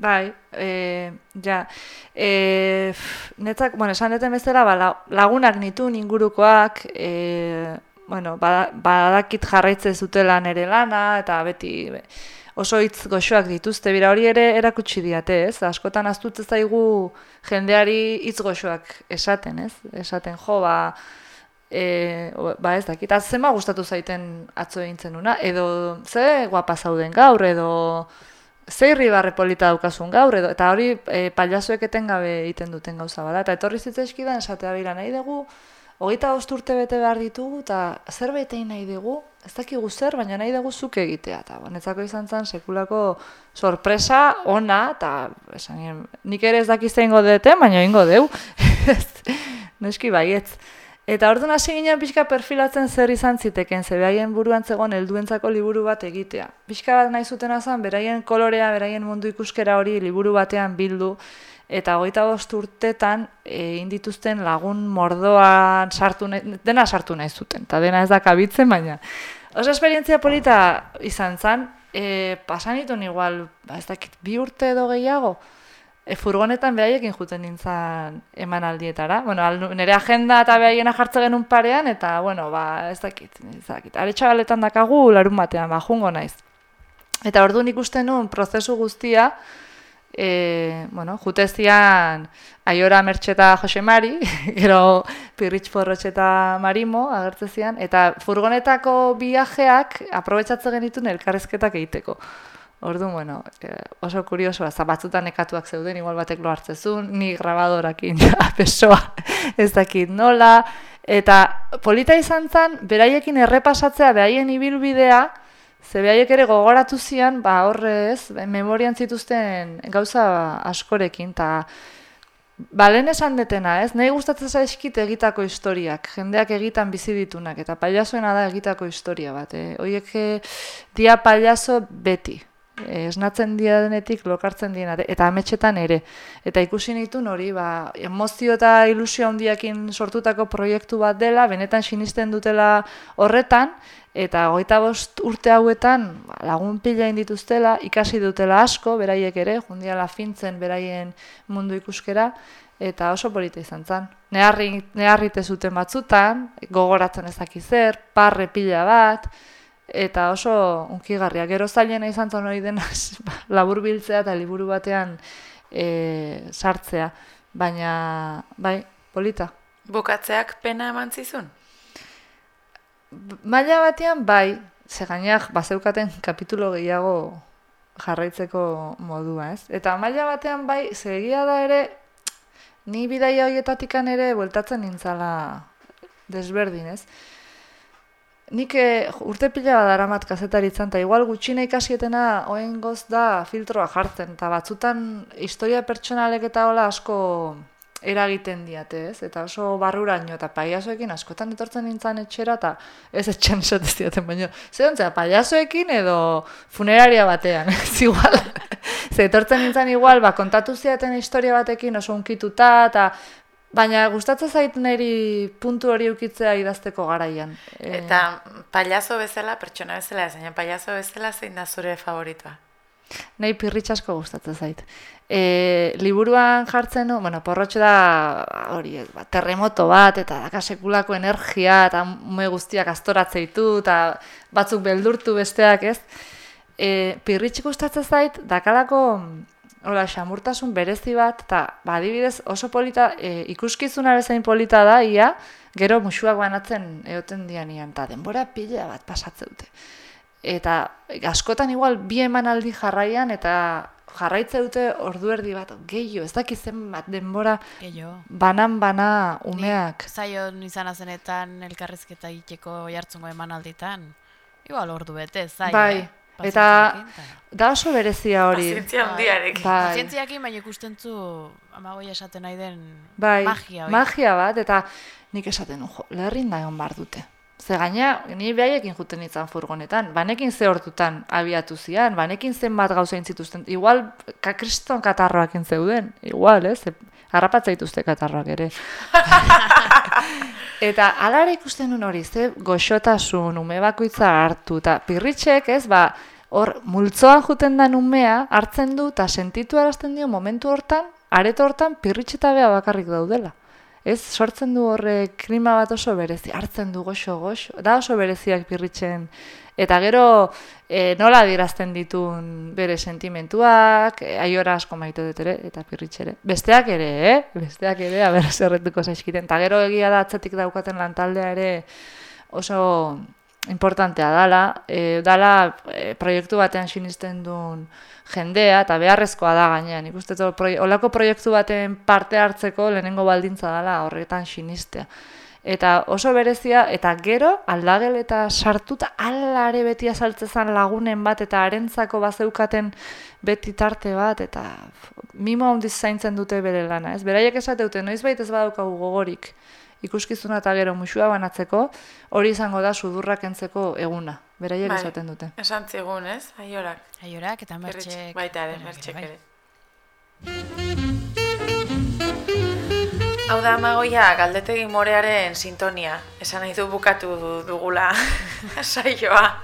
Bai, e, ja, e, netzak, bueno, esan deten bezala, ba, la- lagunak nituen ingurukoak, e, bueno, bada- badakit jarraitze zutela nere lana, eta beti be, oso hitz goxoak dituzte, bira hori ere erakutsi diate, ez? Askotan aztutze zaigu jendeari hitz goxoak esaten, ez? Esaten, jo, ba, e, ba ez dakit, az zema gustatu zaiten atzo egin zenuna, edo ze guapa zauden gaur, edo ze irribarre polita daukasun gaur, edo, eta hori e, pailazoek etengabe egiten duten gauza bada, eta etorri zitzaizkidan esatea bira nahi dugu, hogeita urte bete behar ditugu, eta zerbait egin nahi dugu, ez dakigu zer, baina nahi dugu zuk egitea, eta netzako izan zen sekulako sorpresa, ona, eta esan nik ere ez dakiz ingo deten, baina ingo deu, neski baietz. Eta orduan hasi ginen pixka perfilatzen zer izan ziteken, ze beraien buruan zegoen helduentzako liburu bat egitea. Pixka bat nahi zutena zen, beraien kolorea, beraien mundu ikuskera hori liburu batean bildu, eta hogeita bost urtetan egin dituzten lagun mordoan sartu nahi, dena sartu nahi zuten, eta dena ez da kabitzen, baina oso esperientzia polita izan zen, e, pasan ditun igual, ba ez dakit, bi urte edo gehiago, e, furgonetan behaiekin juten nintzen emanaldietara. Bueno, al- nire agenda eta behaiena jartze genuen parean, eta, bueno, ba, ez dakit, ez dakit. Aretxabaletan dakagu larun batean, ba, jungo naiz. Eta orduan ikusten nuen prozesu guztia, e, bueno, jutezian Aiora Mertxeta Jose Mari, gero Pirritx Porrotx eta Marimo agertzezian, eta furgonetako viajeak aprobetsatzen genituen elkarrezketak egiteko. Orduan, bueno, eh, oso kuriosoa, za batzutan nekatuak zeuden, igual batek lo hartzezun, ni grabadorakin ja, besoa, ez dakit nola, eta polita izan zen, beraiekin errepasatzea, beraien ibilbidea, ze beraiek ere gogoratu zian, ba horrez, memorian zituzten gauza askorekin, eta Ba, lehen esan detena, ez? Nahi gustatzen zaizkit egitako historiak, jendeak egitan bizi ditunak, eta pailazoena da egitako historia bat. Eh? Oiek eh, dia pailazo beti. Eh, esnatzen dia lokartzen diena, eta ametxetan ere. Eta ikusi nituen hori, ba, emozio eta ilusio handiakin sortutako proiektu bat dela, benetan sinisten dutela horretan, eta hogeita bost urte hauetan ba, lagun pila dituztela, ikasi dutela asko, beraiek ere, jundiala fintzen beraien mundu ikuskera, eta oso polita izan zen. Neharri, neharrite zuten batzutan, gogoratzen ezaki zer, parre pila bat, eta oso unkigarria. Gero zailena izan zen hori denaz, ba, labur biltzea eta liburu batean e, sartzea, baina, bai, polita. Bukatzeak pena eman zizun? Maila batean bai, ze gainak bazeukaten kapitulo gehiago jarraitzeko modua, ez? Eta maila batean bai, ze da ere, ni bidaia horietatikan ere bueltatzen nintzala desberdin, ez? Nik eh, urte pila bat daramat kazetaritzan, eta igual gutxina ikasietena oengoz da filtroa jartzen, eta batzutan historia pertsonalek eta hola asko eragiten diate, ez? Eta oso barruraino, eta paiazoekin askotan etortzen nintzen etxera, eta ez etxen esatez diaten, baina, ze dontzea, paiazoekin edo funeraria batean, ez igual. Ze etortzen nintzen igual, ba, kontatu ziaten historia batekin oso unkituta, eta Baina gustatzen zait niri puntu hori ukitzea idazteko garaian. Eta pailazo bezala, pertsona bezala, zein pailazo bezala zein da zure favoritoa? Nei pirritxasko gustatzen zait. E, liburuan jartzen bueno, porrotxe da hori, ba, terremoto bat, eta daka sekulako energia, eta ume guztiak astoratzeitu, eta batzuk beldurtu besteak, ez? E, pirritx gustatzen zait, dakalako, hola, xamurtasun berezi bat, eta, ba, adibidez, oso polita, e, ikuskizuna bezain polita da, ia, gero musuak banatzen egoten dianian, eta denbora pila bat pasatzen dute. Eta askotan igual bi emanaldi jarraian eta jarraitze dute ordu erdi bat gehiago, ez dakiz zenbat denbora Gehiago. banan-bana umeak. Zaion izan azenetan elkarrezketa egiteko jartzungo emanalditan. Igual ordu bete, zai, Bai, eh? eta Da oso berezia hori. Pazientzia handiarekin. Bai. Pazientziakin, baina ikusten zu, amagoi esaten nahi den Bai, magia hori. magia bat, eta nik esaten jo, leherrin da egon bar dute. Ze gaina, ni behaiekin juten nintzen furgonetan, banekin ze hortutan abiatu zian, banekin zenbat gauza zituzten, igual ka kriston katarroakin zeuden, igual, ez? Harrapatza dituzte katarroak ere. Eta alara ikusten nun hori, ze goxotasun, ume bakoitza hartu, eta pirritxek, ez, ba, hor, multzoan juten da umea, hartzen du, eta sentitu arazten dio momentu hortan, areto hortan, pirritxeta bea bakarrik daudela. Ez, sortzen du horre klima bat oso berezi, hartzen du goxo, goxo, da oso bereziak pirritxen. Eta gero, e, nola adierazten ditun bere sentimentuak, e, aiora asko maite dut ere, eta pirritxere. Besteak ere, eh? Besteak ere, aber zerretuko zaizkiten. Eta gero egia da atzetik daukaten lantaldea ere oso importantea dala, e, dala e, proiektu batean sinisten duen jendea, eta beharrezkoa da gainean. Proie, olako proiektu baten parte hartzeko lehenengo baldintza dala horretan sinistea. Eta oso berezia, eta gero aldagel eta sartuta alare beti azaltzezan lagunen bat, eta harentzako bazeukaten beti tarte bat, eta mimo handiz zaintzen dute bere lana. Ez? Beraiek esate dute, noiz ez badaukagu gogorik ikuskizuna eta gero musua banatzeko, hori izango da sudurrak entzeko eguna. Beraiek Bai. esaten dute. Esan zigun, ez? Aiorak. Aiorak eta mertxek. Baita ere, bueno, mertxek bai. ere. Hau da amagoia galdetegi morearen sintonia. Esan nahi du bukatu dugula saioa.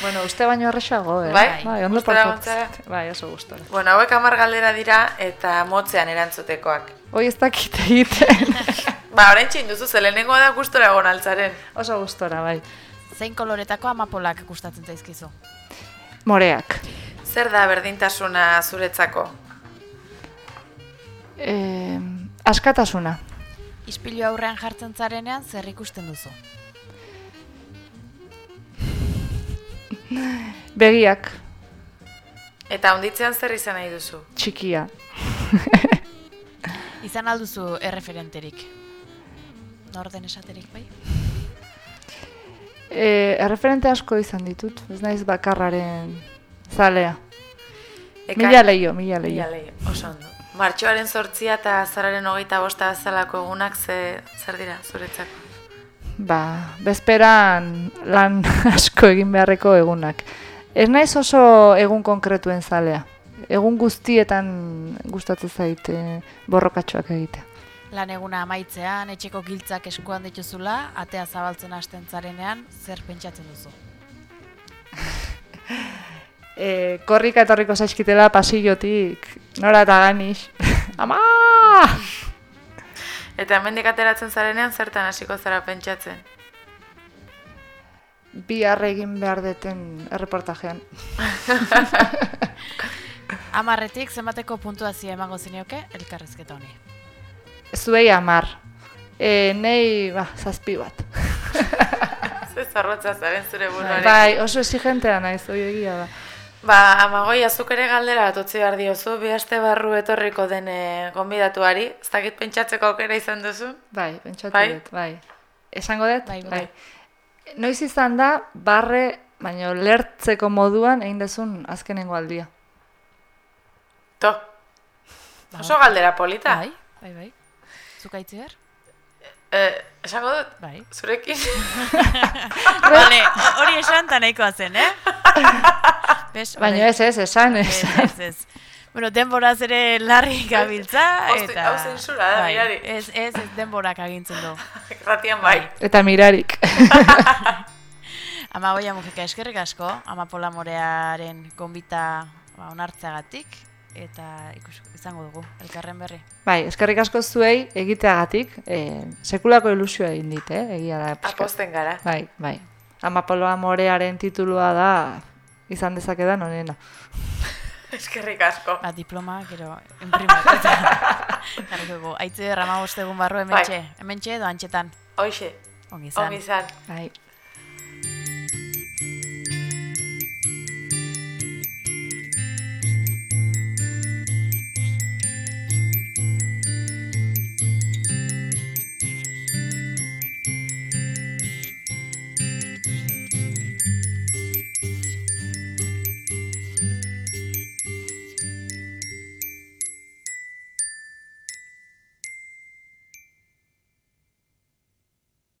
Bueno, uste baino erresago, eh? Bai? bai ondo gontzara? Bai, oso gustora. Bueno, hauek hamar galdera dira eta motzean erantzutekoak. Hoi ez dakit egiten. Ba, orain txin duzu, ze da gustora egon altzaren. oso gustora, bai. Zein koloretako amapolak gustatzen zaizkizu? Moreak. Zer da berdintasuna zuretzako? Eh, askatasuna. Ispilu aurrean jartzen zarenean zer ikusten duzu? Begiak. Eta onditzean zer izan nahi duzu? Txikia. Izan alduzu erreferenterik? Norden esaterik bai? E, erreferente asko izan ditut, ez naiz bakarraren zalea. Eka- Mila leio, mila leio. Mila leio, oso ondo. Martxoaren sortzia eta azararen hogeita bosta bezalako egunak ze, zer dira zuretzako? Ba, bezperan lan asko egin beharreko egunak. Ez naiz oso egun konkretuen zalea. Egun guztietan gustatzen zait eh, borrokatxoak egitea. Lan eguna amaitzean, etxeko giltzak eskuan dituzula, atea zabaltzen hasten zarenean, zer pentsatzen duzu? E, korrika etorriko zaizkitela pasillotik, nora eta ganix. Ama! Eta hemendik ateratzen zarenean zertan hasiko zara pentsatzen? Bi egin behar deten erreportajean. Amarretik zenbateko puntuazioa emango zinioke elkarrezketa honi. Zuei amar. E, nei, ba, zazpi bat. Ze zorrotza zaren zure buruarekin. Bai, oso exigentea naiz, hori egia da. Ba, amagoi, azuk ere galdera bat utzi behar diozu, bi aste barru etorriko den eh, gonbidatuari, ez dakit pentsatzeko aukera izan duzu? Bai, pentsatu Bai? dut, bai. Esango dut? Bai, bai. Noiz izan da, barre, baino lertzeko moduan egin dezun azkenengo aldia. To, oso galdera polita. Bai, bai, bai. Zukaitzi behar? Eh, esango dut, Bai. zurekin. Vale, hori esan eta nahikoa zen, eh? Bes, Baina ez, ez, esan, ez. Ez, ez. Bueno, denboraz ere larri gabiltza, eta... hau zentsura da, bai, mirari. Ez, ez, ez denborak agintzen du. Ratian bai. Eta mirarik. Ama goia mujika eskerrik asko, ama pola morearen gonbita ba, onartzeagatik, eta ikus, izango dugu, elkarren berri. bai, eskerrik asko zuei egiteagatik, eh, sekulako ilusioa egin dit, eh, egia da. pixka. Aposten gara. Bai, bai. Amapoloa morearen titulua da izan dezakedan onena. Eskerrik asko. Ba, diploma, gero, imprimat. Jarriko dugu, aitze derrama egun barru hementxe, hementxe edo antxetan. Hoxe, Ongi izan. ongi izan. Bai.